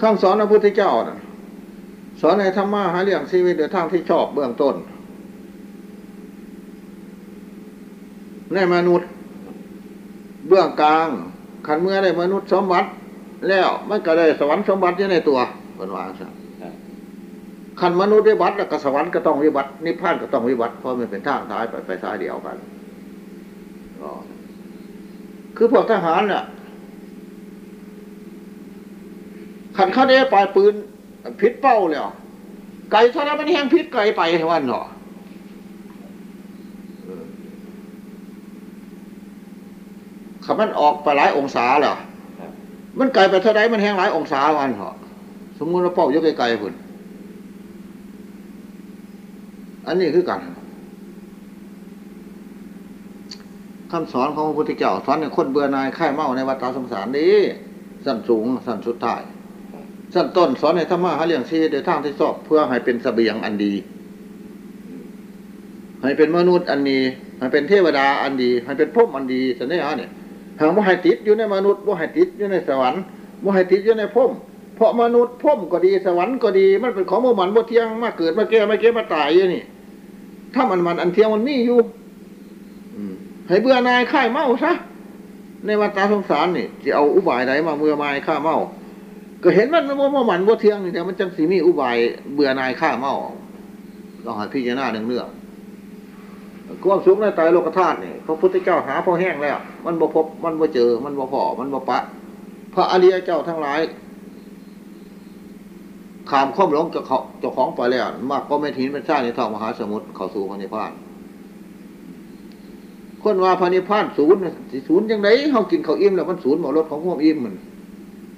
คำสอนพระพุทธเจ้าน่ะสอนในธรรมะหาเรื่องชีวิตโดยทางที่ชอบเบื้องต้นในมนุษย์ เบื้องกลางขันเมื่อได้มนุษย์สมบัติ แล้วมันก็ได้สวรรค์สมบัติอยู่ในตัวเป็นว่าใช่ครับขันมนุษย์วิบัติแล้วก็สวรรค์ก็ต้องวิบัตินิพพานก็ต้องวิบัติเพราะมันเป็นทางท้ายไปไปท้ายเดียวกันอ๋อคือพวกทหารเนี่ยขันเขาได้ปลายปืนพิษเป้าเลยไก่เท่านั้นมันแห้งพิษไก่ไปวันเหรอเออขันมันออกไปหลายองศาเหรอครับ มันไกลไปเท่าไรมันแห้งหลายองศาวันเหรอสมมุติว่าเป้ายกไกลๆพุ่นอันนี้คือกันคำสอนของพระพุทธเจ้าสอนให้คนเบื่อนายค่ายเมาในวัฏสงสารนี้ สั้นสูงสั้นสุดท้ายสั้นต้นสอนให้ธรรมะหาเรื่องชีวิตโดยทางที่ชอบเพื่อให้เป็นเสบียงอันดี ให้เป็นมนุษย์อันดีให้เป็นเทวดาอันดี ให้เป็นพรหมอันดีแต่เนี่ยเนี่ย หากว่าให้ติดอยู่ในมนุษย์ว่าให้ติดอยู่ในสวรรค์ว่าให้ติดอยู่ในพรหมเพราะมนุษย์พรหมก็ดีสวรรค์ก็ดี มันเป็นของโมมันบ่เที่ยงมาเกิดมาแก่มาเก็บมาตายอยู่นี่ ถ้ามันมันอันเที่ยงมันมีอยู่ให้เบื่อนายค่ายเมาซะในวัฏสงสารนี่จะเอาอุบายไหนมาเมื่อมายค่าเมา ก็เห็นมันว่ามันมันบ่เที่ยงนี่แต่มันจังสีมีอุบายเบื่อนายค่าเมาต้องหาพิจารณาเรื่งเรื่อง ความสุขในไตรโลกธาตุนี่พระพุทธเจ้าหาพอแห้งแล้ว มันบ่พบมันบ่เจอ มันบ่พอมันบ่ปะ พระอริยเจ้าทั้งหลายขามข้อมหลงเจ้าเขาจ้าของไปแล้ว มากก็ไม่ทิ้นเป็นชาติในท้องมหาสมุทรเขาสู่พระนิพพานคนว่าพระนิพพานศูนย์สิศูนย์ยังไงเขากินเขาอิ่มแล้วมันศูนย์หมอรถของความอิ่มมัน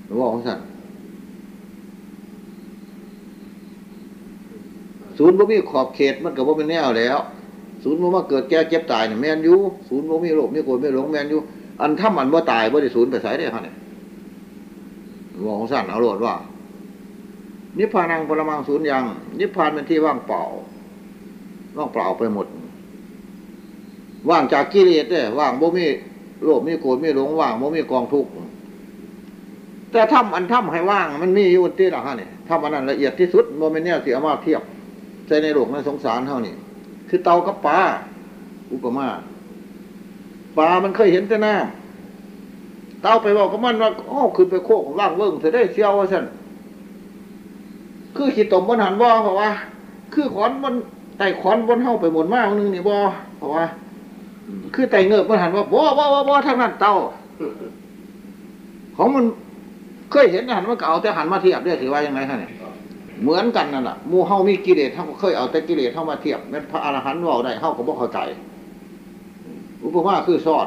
หรือว่าของสันศูนย์บ่มีขอบเขตมันก็บว่าเป็นแนวแล้ว ศูนย์บ่มาเกิดแก่เจ็บตายเนี่ยแมนอยูศูนย์บ่มีโรคมีโกรธมีหลงแมนอยูอันถ้ามันบ่ตายบ่ได้ศูนย์ไปใส่ได้ฮะเนี่ยหรือว่าของสันเอาโลดว่า นิพพานังปรมังศูนย์ยัง นิพพานเป็นที่ว่างเปล่า ว่างเปล่าไปหมด ว่างจากกิเลสเนี่ยว่างบ่มีโลภมีโกรธมีหลงว่างบ่มีกองทุกข์แต่ถ้ำอันถ้ำให้ว่าง มันมีอยู่ที่หลังฮะเนี่ยถ้ำอันนั้นละเอียดที่สุดโมเมนเนี่ยเสียมาเทียบใส่ในโลกในสงสารเท่านี้ คือเตากับปลาอุปมาปลามันเคยเห็นแต่น้ำเตาไปบอกกับมันว่าอ้อขึ้นไปโคกล่างเวิ้งเธอได้เชียวว่าฉันคือขีดตมบนหันบ่เพราะว่า คือขอนบนไต่ขอนบนเฮาไปหมดมากนึงนี่บ่เพราะว่า คือไต่เงือกมันหันว่าบ่บ่บ่บ่ทางนั้นเตาของมันเคยเห็นหันมันก็เอาแต่หันมาเทียบได้ถือว่ายังไงฮะเนี่ย เหมือนกันนั่นแหละหมู่เฮามีกิเลสเฮาก็เคยเอาแต่กิเลสเฮามาเทียบแม่นพระอรหันต์เว้าได้เฮาก็บ่เข้าใจ อุปมาคือซ่อน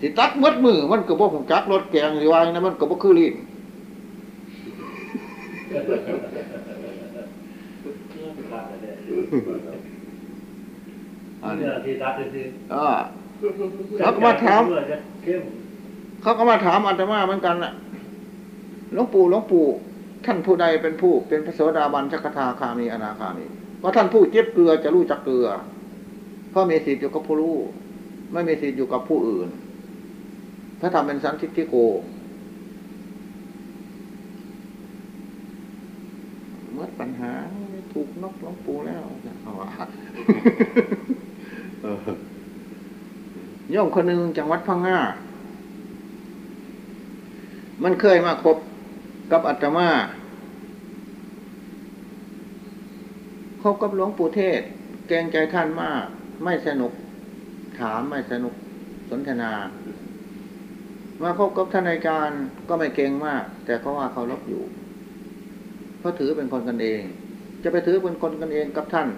สิตัดมัดมือ มันก็บ่คงจักรถแกงสิว่าอย่างนะมันก็บ่คือลิ้นอันนี่นี้ที่ตัดคืออ่าเขาก็มาถามเข้มเขาก็มาถามอาตมาเหมือนกันน่ะหลวงปู่หลวงปู่ ท่านผู้ใดเป็นผู้เป็นพระโสดาบันชักทาคามีอนาคามีว่าท่านผู้เจ็บเกลือจะรู้จักเกลือ เพราะมีสิทธิ์อยู่กับผู้รู้ไม่มีสิทธิ์อยู่กับผู้อื่น พระธรรมเป็นสันทิฏฐิโกเมื่อปัญหาถูกนกหลวงปูแล้วเอาว่าเออมคนหนึ่งจังหวัดพังงามันเคยมาคบ กับอาตมาคบกับหลวงปู่เทศเกงใจท่านมาก ไม่สนุก ถามไม่สนุกสนทนา มาพบกับท่านอาจารย์ก็ไม่เก่งมาก แต่เขาว่าเขารบอยู่ เพราะถือเป็นคนกันเอง จะไปถือเป็นคนกันเองกับท่าน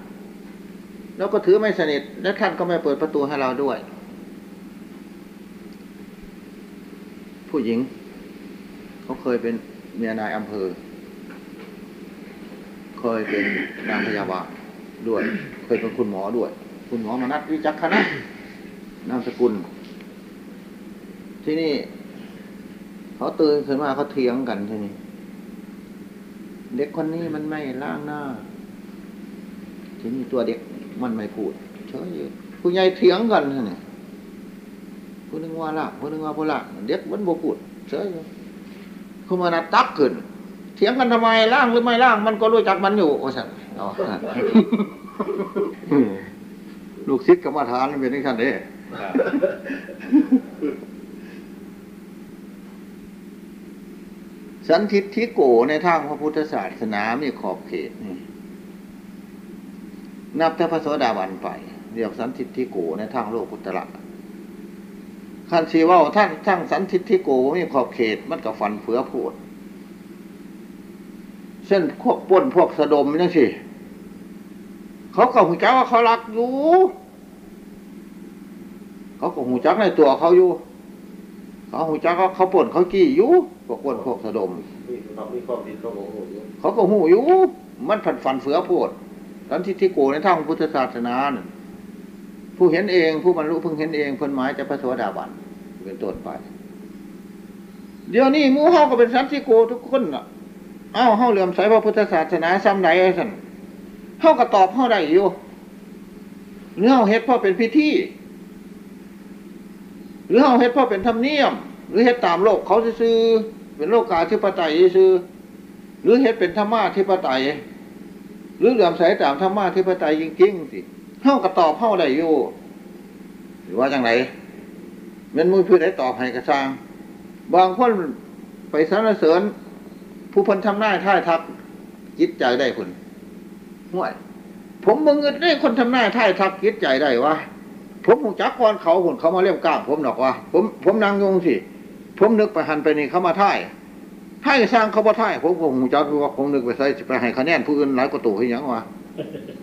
แล้วก็ถือไม่สนิท และท่านก็ไม่เปิดประตูให้เราด้วย ผู้หญิง เขาเคยเป็น เมียนายอำเภอ เคยเป็นนางพยาบาลด้วย เคยเป็นคุณหมอด้วย คุณหมอมนัดวิจักคณะนามสกุล ที่นี่ เขาตื่นขึ้นมาเขาเถียงกันที่นี่เด็กคนนี้มันไม่ล้างหน้า ทีนี้ตัวเด็กมันไม่พูดเฉยอยู่ผู้ใหญ่เถียงกันที่นี่ผู้นึงว่าละผู้นึงว่าผู้ละเด็กมันบ่พูดเฉยอยู่ คุมานัดตักขึ้นเถียงกันทำไมล่างหรือไม่ล่าง มันก็รู้จักมันอยู่โอ้สันลูกศิษย์กรรมฐานเป็นที่ท่านเด้ครับสันทิฏฐิโกในทางพระพุทธศาสนามีขอบเขตนับแต่พระโสดาบันไป เรียกสันทิฏฐิโกในทางโลกุตระ ขันสีว่าท่านทั้งสันทิฏฐิโกมีขอบเขตมันกับฟันเฟือพูด เส้นพวกป้นพวกสะดมนั่นสิเขาก็หูจักว่าเขารักอยู่ เขาก็หูจักในตัวเขาอยู่ เขาหูจักว่าเขาป่นเขาจี้อยู่พวกป้นพวกสะดมเขาก็หูอยู่ มันผันฟันเฟือโพดสันทิฏฐิโกในทางพุทธศาสนาน่ะ ผู้เห็นเอง ผู้บรรลุเพิ่งเห็นเองเพิ่นหมายจะพระโสดาบันเป็นต้นไป เดี๋ยวนี้มู่เฮาก็เป็นสันทิโกทุกคนน่ะ เอ้าเฮาเหลื่อมใสพระพุทธศาสนาซ้ำไหนไอ้สันเฮาก็ตอบเฮาได้อยู่หรือเฮาเฮ็ดเพราะเป็นพิธีหรือเฮาเฮ็ดเพราะเป็นธรรมเนียม หรือเฮ็ดตามโลกเขาซื่อเป็นโลกาธิปไตยซื่อหรือเฮ็ดเป็นธรรมะธิปไตยหรือเหลื่อมใสตามธรรมะธิปไตยจริงๆสิ เฮาก็ตอบเฮาได้อยู่หรือว่าจังไรมันมือพื้นได้ตอบให้กระซังบางคนไปสรรเสริญ ผู้พันทำหน้าท่ายทักจิตใจได้คนห่วยผมมึงเงินได้คนทำหน้าท่ายทักจิตใจได้วะผมหูจักก่อนเขาคนเขามาเลี่ยมกล้ามผมหรอกวะผมผมนางยงสิผมนึกไปหันไปนี่เขามาท่ายท่ายสร้างเขาบ่ท่ายผมก็หูจักว่าผมนึกไปใส่ไปให้คะแนนผู้อื่นหลายกว่าตัวให้หยังวะ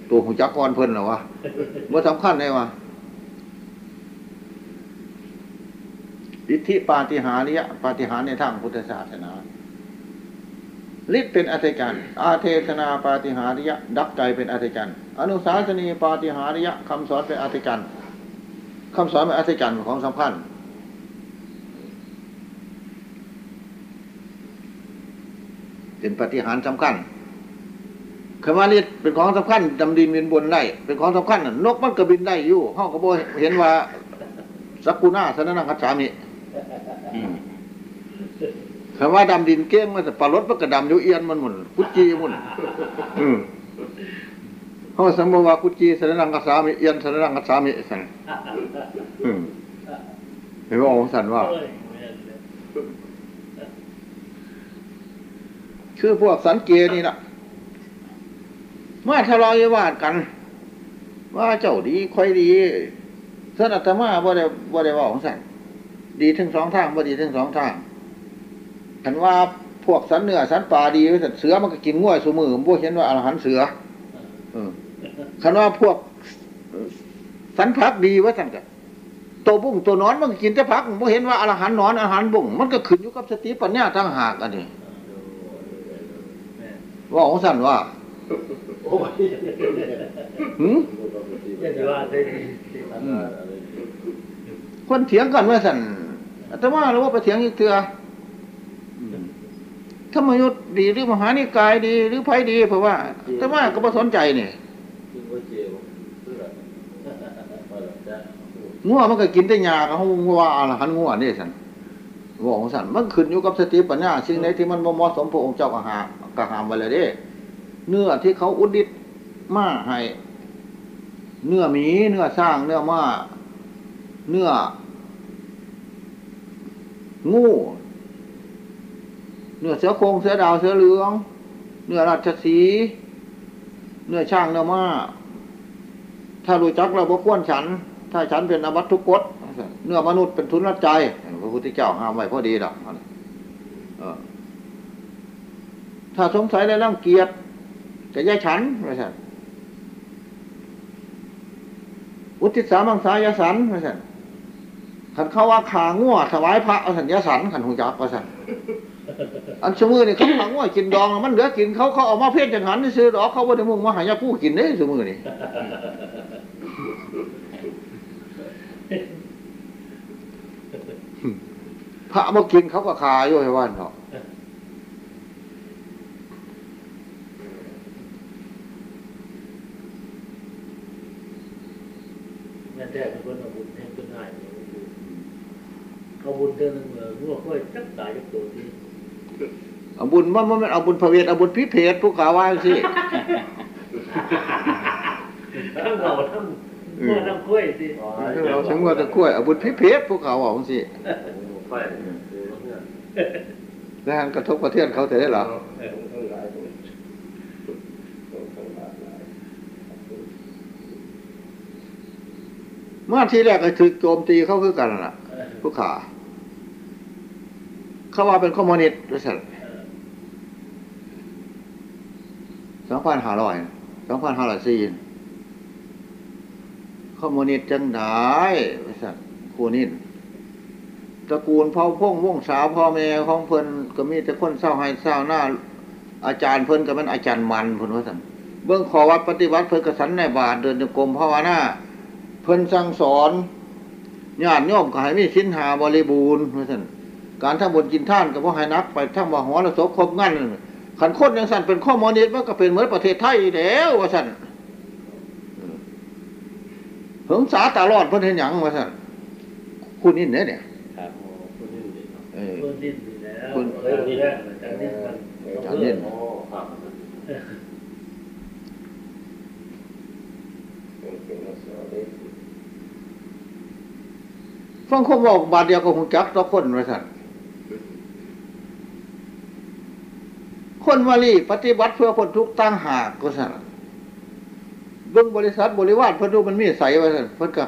ตัวหูจักก่อนเพิ่นหรอวะบ่สำคัญเลยวะอิทธิปาฏิหาริยะปาฏิหาริย์ในทางพุทธศาสนาฤทธิ์เป็นอัศจรรอาเทศนาปาฏิหาริยะ ดับใจเป็นอัศจรรอนุสาสนีปาฏิหาริยะคำสอนเป็นอัศจรรย์คำสอนเป็นอัศจรรของสำคัญเป็นปฏิหารย์สำคัญ คำว่านี่เป็นของสำคัญดำดินบินบนได้ เป็นของสำคัญนกมันก็บินได้อยู่ห้องก็บ่เห็นว่าสักกุณาสนนังคัจฉามิอืมคำว่าดำดินเก้งมันแต่ปลารถมันก็ดำอยู่เอียนมันหมุนกุจีมุนอืมเขาสมมติว่ากุจีสนนังคัจฉามิเอียนสนนังคัจฉามิสั่นอืมเห็นว่าองสันว่าคือพวกสันเกนี่นะ มาทะเลาะวิวาทกัน ว่าเจ้าดีค่อยดีสนัตมาบ่ได้บ่ได้เว่าของสันดีทั้งสองทางบ่ดีทั้งสองทางคันว่าพวกสันเนื้อสันปลาดีสันเสือมันก็กินง่วยสมือพวกเห็นว่าอรหันต์เสือเออคันว่าพวกสันพักดีว่าสันกันตัวบุ้งตัวนอนมันก็กินแต่ผักมันเห็นว่าอาหารนอนอาหารบุ้งมันก็ขึ้นอยู่กับสติปัญญาทางหากอันนี้แม่ว่าของสันว่า โอ้ยหืมยังสิว่าได้คนเถียงกันว่าสันอาตมาหรือว่าไปเถียงอีกเถื่อธรรมยุทธ์ดีหรือมหานิกายดี หรือไผดี เพราะว่าอาตมาก็บ่สนใจนี่คือว่าเมื่อมาหลับจ้างัวมันก็กินแต่หญ้าเฮาว่าอาหารงัวนี่สันว่าของสันมันขึ้นอยู่กับสติปัญญาสิ่งไหนที่มันบ่เหมาะสมพระองค์เจ้าก็หาก็ห้ามไว้แล้วเด้ เนื้อที่เขาอุดิตมาให้เนื้อหมีเนื้อสร้างเนื้อมาเนื้อ งูเนื้อเสือโครงเสือดาวเสือเหลือง เนื้อราชสีเนื้อช่างเนื้อมาถ้ารู้จักเราบ่ควรฉัน ถ้าฉันเป็นอวัตทุกกฎเนื้อมนุษย์เป็นทุนรัดใจพระพุทธเจ้าห้ามไว้พอดีดอกถ้าสงสัยและรังเกียจ จะแยกฉันไม่ใช่อุทิศสามังสายสันไม่ใช่ขันเขาว่าขาง่วถวายพระเอาสัญญาสันขันหูจักว่าสันอันสมือนี่เขาขาง่วกินดองมันเหลือกินเขาเขาเอามาเพี้ยนจังหันนี่ซื้อดอกเขาว่าได้มุ่งมหายาผู้กินได้สมือนี่พระมากินเขาก็คาอยู่ให้ว่านเขาะ แม่แท้เป็นคนเอาบุญให้เพิ่นให้เอาบุญเดือนนึงเอองัวค่อยจักตายจักตัวที่เอาบุญมันมันเอาบุญพระเวทเอาบุญพิเพศผู้ขาว่าสิทั้งเราทั้งงัวทั้งค่อยสิเราถึงว่าตะกล้วยเอาบุญพิเพศผู้ขาว่าสิไฟดูแล้วเนี่ยแล้วหันกระทบกระเทือนเขาแต่ได้เหรอ ทั้งหลายทั้งหลาย เมื่อทีแรกก็ถือโจมตีเขาคือกันนั่นล่ะผู้ขาเขาว่าเป็นคอมมิวนิสต์ด้วยสัสองพันห้าร้อยสองพันห้าร้อยสี่คอมมิวนิสต์จังได้ด้วยสัคูนินตระกูลพ่อพ่งวงสาวพ่อแม่ของเพิ่นก็มีแต่คนเศร้าให้เศร้าหน้า อาจารย์เพิ่นก็เป็นอาจารย์มันเพิ่นว่าสั่นเบื้องขอวัดปฏิบัติเพิ่นกระสันในบาทเดินจงกรมภาวนา เพิ่นสั่งสอนญาติโยมก็ให้มีสินหาบริบูรณ์ว่าสั่นการทำบุญกินท่านก็บ่ให้นัก ไปทั้งบ่หัวละศพครบงั้นขันคนยังสั่นเป็นข้อมอนิสมันก็เป็นเหมือนประเทศไทยแล้วว่าสั่นเหิงสาตาลอดเพิ่นเห็นหยังว่าสั่นคุณนี่เนี่ยเนี่ยครับคนนี้ดีครับเออคนดิ้นอยู่แล้วคนเคยดิ้นจากดิ้นมันจากดิ้นอ๋อครับเป็นลักษณะนี้ ฟังคมบอกบาทเดียวก็คงจักต่อคนว่าสั่นคนวาลีปฏิบัติเพื่อคนทุกข์ตั้งหากก็สั่นเบื้องบริษัทบริวารเพิ่นดูมันมีใสว่าสั่นเพิ่นก็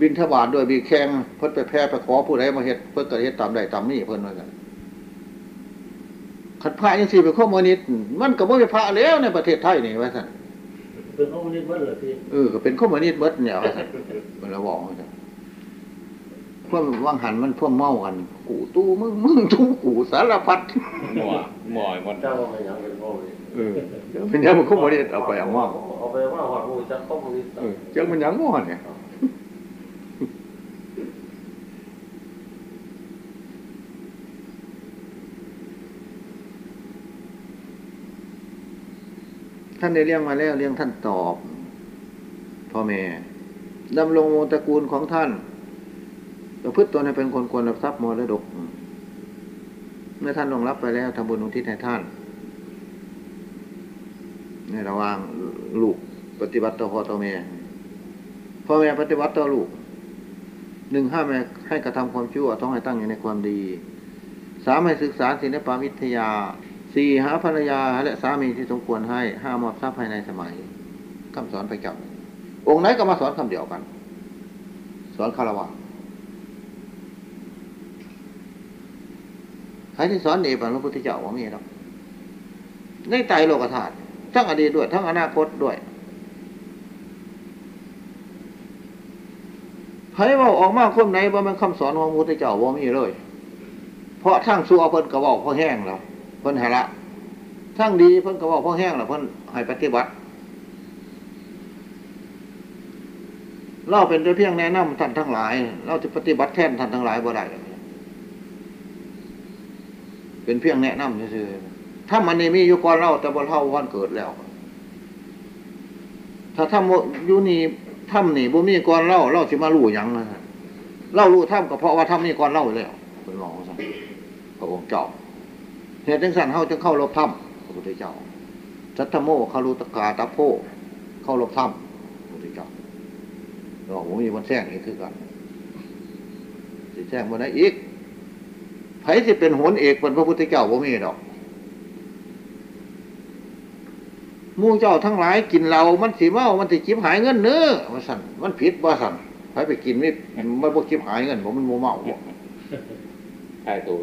บินทบาทด้วยบีแข้งเพิ่นไปแพ้ไปขอผู้ใดมาเฮ็ดเพิ่นก็เฮ็ดตามใดตามนี้เพิ่นว่ากันขัดพระยังสี่เป็นข้อมอนิสต์มันก็บ่เป็นพระแล้วในประเทศไทยนี่ว่าสั่นเป็นเขาดิ้นมันเหรอพี่เออก็เป็นข้อมอนิสต์เบิดเนี่ยว่าสั่นเพิ่นละบอกว่าสั่น พวกว่างหันมันพวกเมากัน กูตู้มึงมึงตู้กูสารพัดหมัวหมัวหมดเจ้าว่าไงยังเป็นพ่อเลยเออเดี๋ยวเป็นยังมันข้อมอนิสต์เอาไปเอามาเอาไปว่าหอดมูจักข้อมูลเออเจ้ามันยังงอนเนี่ยท่านได้เลี้ยงมาแล้วเลี้ยงท่านตอบพ่อแม่ดำรงวงศ์ตระกูลของท่าน ประพฤติตนให้เป็นคนควรรับทรัพย์มรดก เมื่อท่านลงรับไปแล้วทำบุญอุทิศให้ท่าน ในระหว่างลูกปฏิบัติต่อพ่อต่อแม่พ่อแม่ปฏิบัติต่อลูกหนึ่งห้าแม่ให้กระทำความชั่วต้องให้ตั้งอยู่ในความดีสามให้ศึกษาศิลปวิทยาสี่หาภรรยาและสามีที่สมควรให้ห้ามอบทรัพย์ภายในสมัยคำสอนไปกับองค์ไหนก็มาสอนคำเดียวกัน สอนคารวะ ใครที่สอนดีเป็นพระพุทธเจ้าว่ามีหรอกในใจโลกธาตุทั้งอดีตด้วย ทั้งอนาคตด้วยพไผเว่าออกมาคนไหนว่ามันคำสอนของพระพุทธเจ้าว่ามีเลย เพราะทั้งซัวเพิ่นกระบอกพ่อแห้งแล้วเพิ่นหาละทั้งดีเพิ่นกระบอกพ่อแห้งแล้วเพิ่นให้ปฏิบัติเราเป็นแต่เพียงแนะนำท่านทั้งหลาย เราจะปฏิบัติแทนท่านทั้งหลายบ่ได้ เป็นเพียงแนะนำเฉยๆถ้ามันนี่มีอยู่ก่อนเราแต่บ่เท่าวันเกิดแล้ว ถ้าถ้ำอยู่นี่ถ้ำนี่บ่มีก่อนเล่าเล่าสิมารู้หยังนะเล่ารู้ถ้ำก็เพราะว่าถ้ำนี่ก่อนเล่าแล้วเป็นหมอสั่นพระองค์เจ้าเหตุจังสันเฮาจึงเข้ารบถ้ำพระพุทธเจ้าสัทธโมคารุตกาตะโพเข้ารบถ้ำพระพุทธเจ้าเราผมมีวันแซงอีกคือกันสิแซงวันไหนอีก ไผสิเป็นโหนเอกเป็นพระพุทธเจ้าบ่มีดอกหมู่เจ้าทั้งหลายกินเหล้ามันสีเมา มันสิจิบหายเงินเนื้อมันสั่น มันผิดบ่สั่นไปไปกินไม่มันบ่จิบหายเงินบ่มันโมเมาบ่ใช่ตู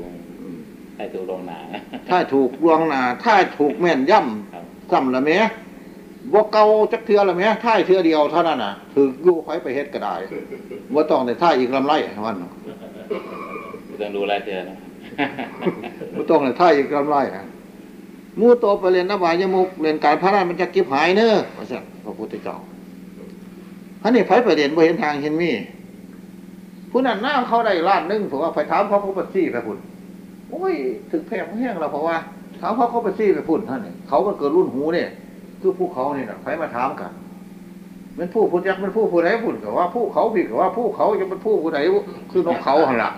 ใช่ตูลงหนาถ้าถูกลวงหนาถ้าถูกแม่นย่ครับำซ้ำละแหม่บ่เก่าจักเทือละแหม่ท่ายเทือเดียวเท่านั้นน่ะถืออยู่ไผไปเฮ็ดก็ได้บ่ต้องได้ท่ายอีกลำไรมันต้องดูแลเธอนะ บ่ต้องได้ท่ายอีกลำไรมู่โตไปเรียนนบายยมุกเรียนการพนันมันจะกิบหายเน้อว่าซั่นพระพุทธเจ้าอันนี้ไผไปเรียนบ่เห็นทางเห็นมีผู้นั้นหน้าเขาได้ล้านหนึงผมว่าไปถามพระพุทธซี่ไปพุ่นโอ้ยถึงแพงแห้งแล้วเพราะว่าถามพระพุทธซี่ไปพุ่นท่านนี่เขามันเกิดรุ่นหูเนี่ยคือผู้เขาเนี่ยนะใครมาถามกันเป็นผู้พุทธยักษ์เป็นผู้ผู้ใดพุ่นกับว่าผู้เขาผิดกับว่าผู้เขาจะเป็นผู้ผู้ใดคือนกเขาหันละ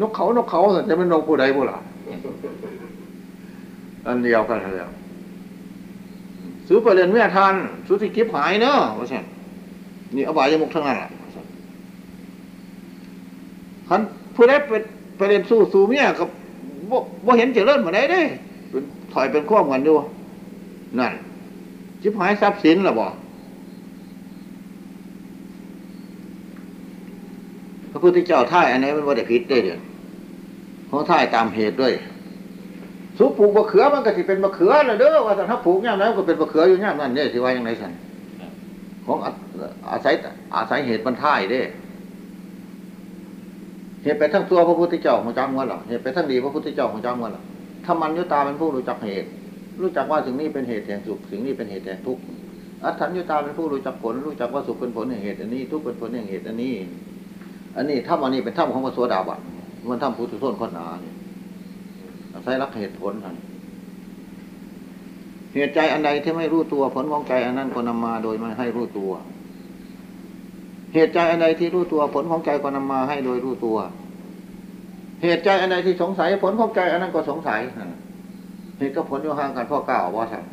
นกเขานกเขาจะเป็นนกผู้ใดบุล่ะอันเดียวกันแล้วซื้อไปเรียนเมียทานสุธิกิบหายเนอะว่าใช่นนี่อบายมุกทั้งนั้นแหละคันผู้ใดไปไปเรียนสู้สู้เมียกับบ่เห็นเจริญมาได้เด้ถอยเป็นข้อมกันดูนั่นจิบหายทรัพย์สินหรอบ่พ ระพุทธเจ้าท่ายอันไหนมันว่าได้ผิดได้เดี๋ยวเขาท่ายตามเหตุด้วย สุปลูกมะเขือมันก็สิเป็นมะเขือเลยเด้อว่าแต่ถ้าปลูกย่ามนั้นก็เป็นมะเขืออยู่ย่ามนั้นเนี่ยสิว่าอย่างไรสันของอาศัยอาศัยเหตุมันท่ายเด้เหตุไปทั้งตัวพระพุทธเจ้าของจำวันหรอเหตุไปทั้งดีพระพุทธเจ้าของจำวันหรอถ้ามันยุตาเป็นผู้รู้จักเหตุ รู้จักว่าสิ่งนี้เป็นเหตุแห่งสุขสิ่งนี้เป็นเหตุแห่งทุกข์อัตถัญยุตาเป็นผู้รู้จักผล รู้จักว่าสุขเป็นผลแห่งเหตุอันนี้ ทุกข์เป็นผลแห่งเหตุอันนี้ อันนี้ถ้ามันนี่เป็นถ้ำของพระโสดาบันมันถ้ำพุทธโทษข้อหนาเนี่ยอาศัยรักเหตุผลท่านเหตุใจอันใดที่ไม่รู้ตัวผลของใจอันนั้นก็นำมาโดยไม่ให้รู้ตัว เหตุใจอันใดที่รู้ตัวผลของใจก็นำมาให้โดยรู้ตัว เหตุใจอันใดที่สงสัยผลของใจอันนั้นก็สงสัยนั่นเหตุกับผลอยู่ห่างกันพ่อเก้าว่าสั่น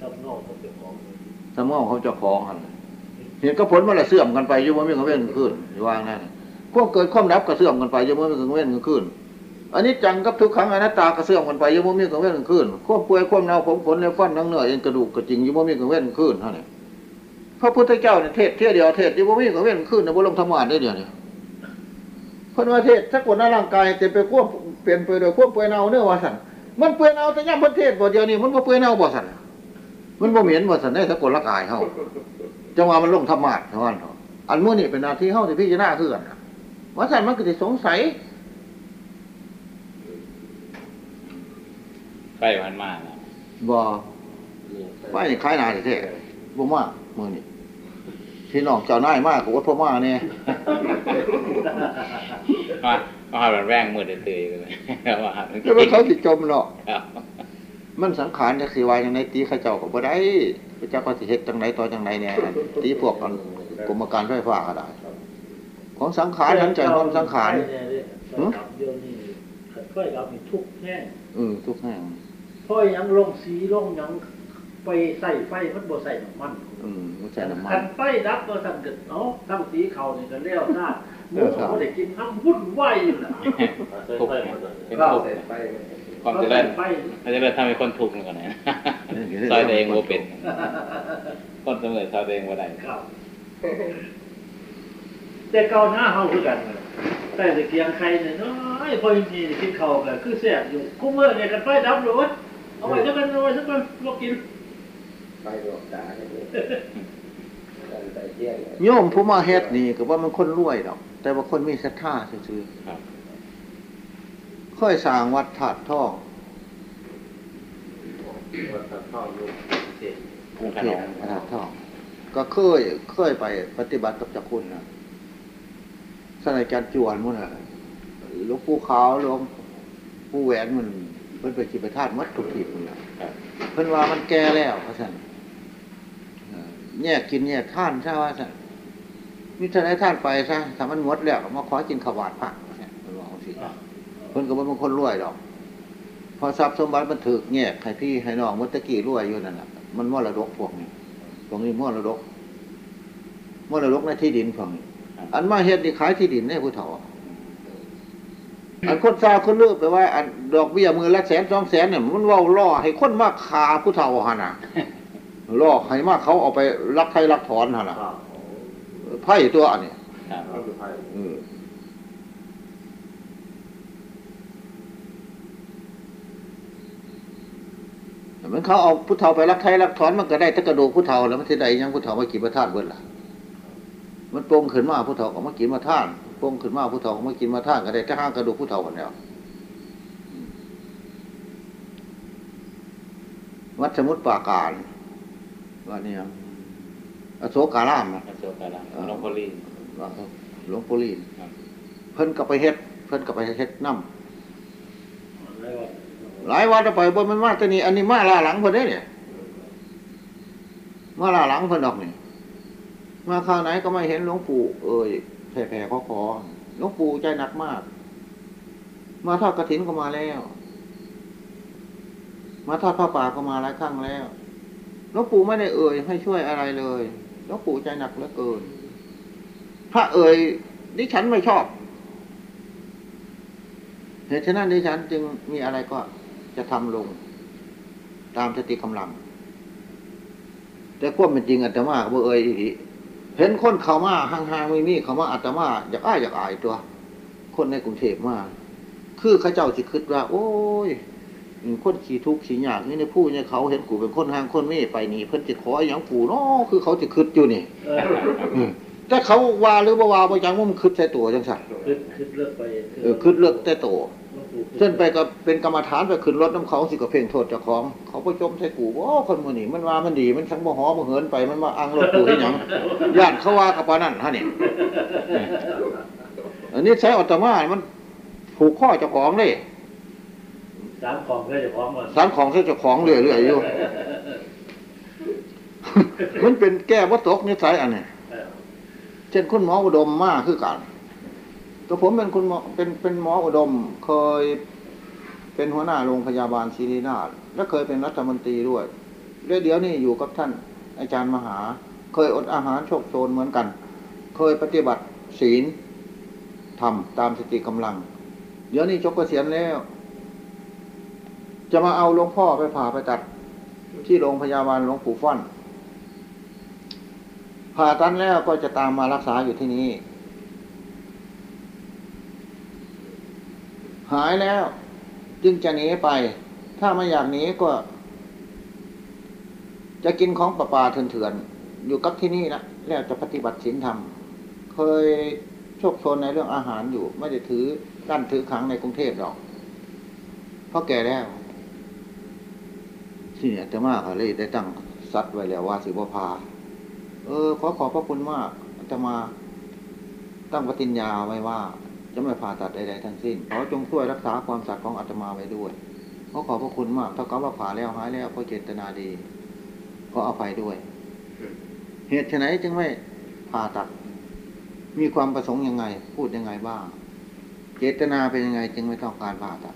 ทำนอก สมองเขาจะคล้าของหันเหตุกับผลมันละเสื่อมกันไปยุ่ว่าไม่กังเว้นขึ้นอยู่ว่างนั่นความเกิดความดับก็เสื่อมกันไปยุ่ว่าไม่กังเว้นขึ้นอันนี้จังกับทุกครั้งอนัตตาก็เสื่อมกันไปยุ่ว่าไม่กังเว้นขึ้นความป่วยความเน่าผมผลในฟันทั้งเนื้อเอ็นกระดูกกระจิงยุ่ว่าไม่กังเว้นขึ้นเท่านี้พระพุทธเจ้าเนี่ยเทศเที่ยวเดียวเทศยุ่ว่าไม่กังเว้นขึ้นในบรมธรรมานได้เดียวเนี่ยเพนว่าเทศถ้าคนร่างกายจะไปควบเปลี่ยนไปโดยควบเปื่อยเน่าเนื้อว่าสันมันเปื่อยเน่าแต่ย่ำพันเทศบ่เดียวนี้มันบ่เปื่อยเน่าบ่สัน มันบ่เหม็นบ่สันได้ถ้ากลร่างกายเฮาจังหวะมันลงธรรมะเท่านั้นเถอะอันมื้อนี่เป็นหน้าที่เฮาที่พิจารณาคือกันน่ะว่าสันมันก็สิสงสัยไฟมันมากนะบ่ว่านี่คล้ายหน้าแท้ๆบ่มามื้อนี้พี่น้องเจ้านายมากก็อดพ่อมาแน่ว่าว่ามันแร่งมือเตยๆเลยว่าแต่ว่าเขาสิจมเนาะครับ มันสังขารจักสิว่าจังไดตีเขาเจ้าก็บ่ได้พระเจ้าก็สิเฮ็ดจังไดต่อจังไดเนี่ยตีพวกกันกรมการไฟฟ้าก็ได้ของสังขารนั้นใจของสังขารเดี๋ยวนี้ค่อยรับมีทุกแห้งเออทุกแห่งพ่อยังลงสีลงหยังไปใส่ไฟมันบ่ใส่น้ำมัน อืมบ่ใช่น้ำมัคันนไฟดับก็สั่นเกิดเนาะทั้งสีเขานี่ก็แล้วหน้าหมูเออครับเขาได้กินทั้งวุ่นวายอยู่น่ะทุกข์เป็นทุกข์ไป ความเจริญไฟถ้าเจริญทำให้คนทุกข์หนึ่งก่อนนะซอยตัวเองโมเป็นคนเสมอซอยตัวเองว่าได้ครับแต่เก่าหน้าเฮาคือกันน่ะแต่ตะเกียงใครเนี่ยน้อยพอจริงๆกินข้าวก็คือแซ่บอยู่กูเมื่อเนี่ยกันไฟดับเลยเว้ยเอาไว้สักกันเอาไว้สักกันบ่กินไปหลอกตาเนี่ยตั้งแต่เที่ยงเนี่ยโยมผู้มาเฮ็ดนี่ก็ว่ามันคนรวยดอก แต่ว่าคนมีศรัทธาซื่อครับๆ ค่อยสร้างวัดถาดทองวัดตะเข้าลูกเจ็ดกรุงเทพวัดถาดทอง ก็เคยเคยไปปฏิบัติกับเจ้าคุณนะสมัยการจวนมุ่นน่ะหลวงปู่ขาวหลวงปู่แหวนมันเพิ่นไปจิไปทาสมัดทุกทีมันน่ะครับเพิ่นว่ามันแก่แล้วพระสันเอ่อแยกกินแยกท่านใช่ว่าสันมิถ้าได้ท่านไปซะถ้ามันหมดแล้วก็มาขอกินขาวหวานผักว่าซั่นเพิ่นว่าจังซี่เพิ่นก็บ่เป็นคนรวยดอก พอทรัพย์สมบัติมันถึกแยกให้พี่ให้น้องมันตะกี้รวยอยู่นั่นน่ะมันมรดกพวกนี้พวกนี้มรดกมรดกในที่ดินพวกนี้ อันมาเฮ็ดนี่ขายที่ดินให้ผู้เฒ่าอันคนซาคนเลือกไปว่า อันดอกเบี้ยมือละแสนสองแสนเนี่ยมันเว่าล่อให้คนมาขาผู้เฒ่าหันน่ะล่อให้มาเขาเอาไปรักไทยรักถอนหันน่ะข้าวไพ่ตัวอันนี้ ครับ ข้าวอยู่ไทย เออแต่ มันเขาเอาผู้เฒ่าไปรักไทยรักถอนมันก็ได้แตะกระดูกผู้เฒ่าแล้วมันจะได้ยังผู้เฒ่ามากินมาทานเบิดล่ะมันโปร่งขึ้นมาผู้เฒ่าก็มากินมาท่านโปร่งขึ้นมาผู้เฒ่าก็มากินมาท่านก็ได้แต่ห้างกระดูกผู้เฒ่ากันแล้ววัดสมุทรปราการว่านี่ครับอโศการามนะพระโสดาลังหลวงพ่อลีนว่าหลวงปู่ลีนครับเพิ่นก็ไปเฮ็ด เพิ่นก็ไปเฮ็ดน้ไม่ว่าำ หลายวัดไปบนมันมาแตนี่อันนี้มาล่าหลังเพิ่นได้เนี่ยมาล่าหลังเพิ่นดอกนี่มาข้างไหนก็ไม่เห็นหลวงปู่เอ่ยแผ่ๆขอขอหลวงปู่ใจหนักมาก มาทอดกระถินก็มาแล้ว มาทอดผ้าป่าก็มาหลายครั้งแล้วหลวงปู่ไม่ได้เอ่ยให้ช่วยอะไรเลยหลวงปู่ใจหนักเหลือเกิน พระเอ่ยดิฉันไม่ชอบเหตุฉะนั้นดิฉันจึงมีอะไรก็ จะทำลง ตามสติกำลัง แต่ความเป็นจริงอาตมาบ่เอ่ยอีกทีเห็นคนเขามาห่างๆไม่มีเขามาอาตมาอยากอ้ายอยากอายตัว คนในกรุงเทพมากคือเข้าเจ้าสิคิดว่า โอ้ยคนขี่ทุกข์ขี่ยากนี่ในผู้เนี่ยเขาเห็นกูเป็นคนห่างคนไม่ไปนี่เพิ่นจะขออย่างกูเนาะคือเขาจะคิดอยู่นี่เอออืมแต่เขาว่าหรือบ่ว่าบ่จังว่ามันคิดใส่ตัวจังซั่นคิดคิดเลือกไปเออคิดเลือกแต่ตัวหลวงปู่คิด เส้นไปก็เป็นกรรมฐานไปขึ้นรถน้ำเขาสิก็เพ่งโทษเจ้าของ เขาไปจมใส่กูว่าคนมือนี่มันว่ามันดีมันสังบ่หอบ่เหินไปมันมาอังรถกูที่หยังญาติเขาว่ากับปานนั่นฮะนี่อันนี้ใช้อัตมามันผูกข้อเจ้าของเลยสามของก็จะพร้อมหมดสารของใช้เจ้าของเรื่อยๆอยู่มันเป็นแก้วัตกนิสัยอันนี้เออเช่นคุณหมออุดมมากคือกัน ตัวผมเป็นคุณหมอเป็นเป็นหมออุดม เคยเป็นหัวหน้าโรงพยาบาลศิริราชและเคยเป็นรัฐมนตรีด้วยแล้วเดี๋ยวนี้อยู่กับท่านอาจารย์มหา เคยอดอาหารโชคโชนเหมือนกัน เคยปฏิบัติศีลทำตามสติกำลัง เดี๋ยวนี้จบเกษียณแล้ว จะมาเอาหลวงพ่อไปผ่าไปตัดที่โรงพยาบาลหลวงปู่ฟั่นผ่าตันแล้วก็จะตามมารักษาอยู่ที่นี่ หายแล้ว จึงจะหนีไป ถ้าไม่อยากหนีก็ จะกินของประปาเถื่อนๆอยู่กับที่นี่นะแล้วจะปฏิบัติศีลธรรม เคยโชคชนในเรื่องอาหารอยู่ ไม่ได้ถือกั้นถือขังในกรุงเทพหรอกเพราะแก่แล้ว ที่เนี่ยแต่มากเลยได้ตั้งสัตว์ไว้แล้วว่าสิบพาเออ ขอขอบพระคุณมากอาตมาตั้งปฏิญญาไว้ว่า จะไม่ผ่าตัดใดๆทั้งสิ้นขอจงช่วยรักษาความสัตย์ของอาตมาไว้ด้วยขอขอบพระคุณมากเท่ากับว่าผ่าแล้วหายแล้วเพราะเจตนาดีขออภัยด้วย เหตุไฉนจึงไม่ผ่าตัด มีความประสงค์ยังไง พูดยังไงบ้าง เจตนาเป็นยังไง จึงไม่ต้องการผ่าตัด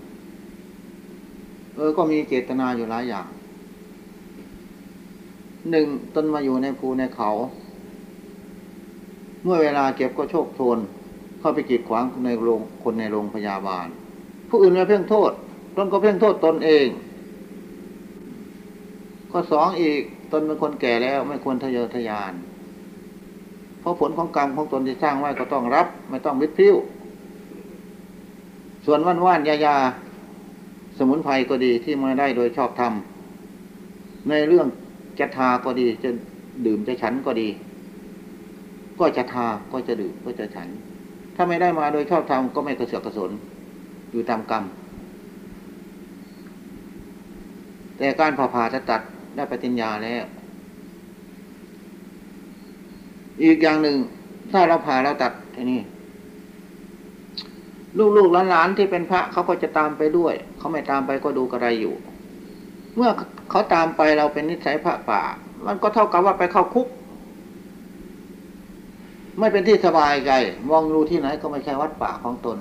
เออ ก็มีเจตนาอยู่หลายอย่าง หนึ่งตนมาอยู่ในภูในเขา เมื่อเวลาเก็บก็โชคโชน เข้าไปกีดขวางในโรงคนในโรงพยาบาล ผู้อื่นไม่เพ่งโทษ ตนก็เพ่งโทษตนเองข้อสองอีกตนเป็นคนแก่แล้วไม่ควรทะเยอทะยาน เพราะผลของกรรมของตนที่สร้างไว้ก็ต้องรับ ไม่ต้องวิดพิ้ว ส่วนว่านว่านยายา สมุนไพรก็ดีที่มาได้โดยชอบธรรมในเรื่องจะทาก็ดีจะดื่มจะฉันก็ดี ก็จะทาก็จะดื่มก็จะฉัน ถ้าไม่ได้มาโดยชอบธรรมก็ไม่กระเสือกกระสนอยู่ตามกรรม แต่การผ่าผ่าจะตัดได้ปฏิญญาแล้ว อีกอย่างหนึ่ง ถ้าเราผ่าเราตัดทีนี้ ลูกๆหลานๆที่เป็นพระเขาก็จะตามไปด้วย เขาไม่ตามไปก็ดูกระไรอยู่ เมื่อเขาตามไปเราเป็นนิสัยพระป่า มันก็เท่ากับว่าไปเข้าคุก ไม่เป็นที่สบายใจ มองดูที่ไหนก็ไม่ใช่วัดป่าของตน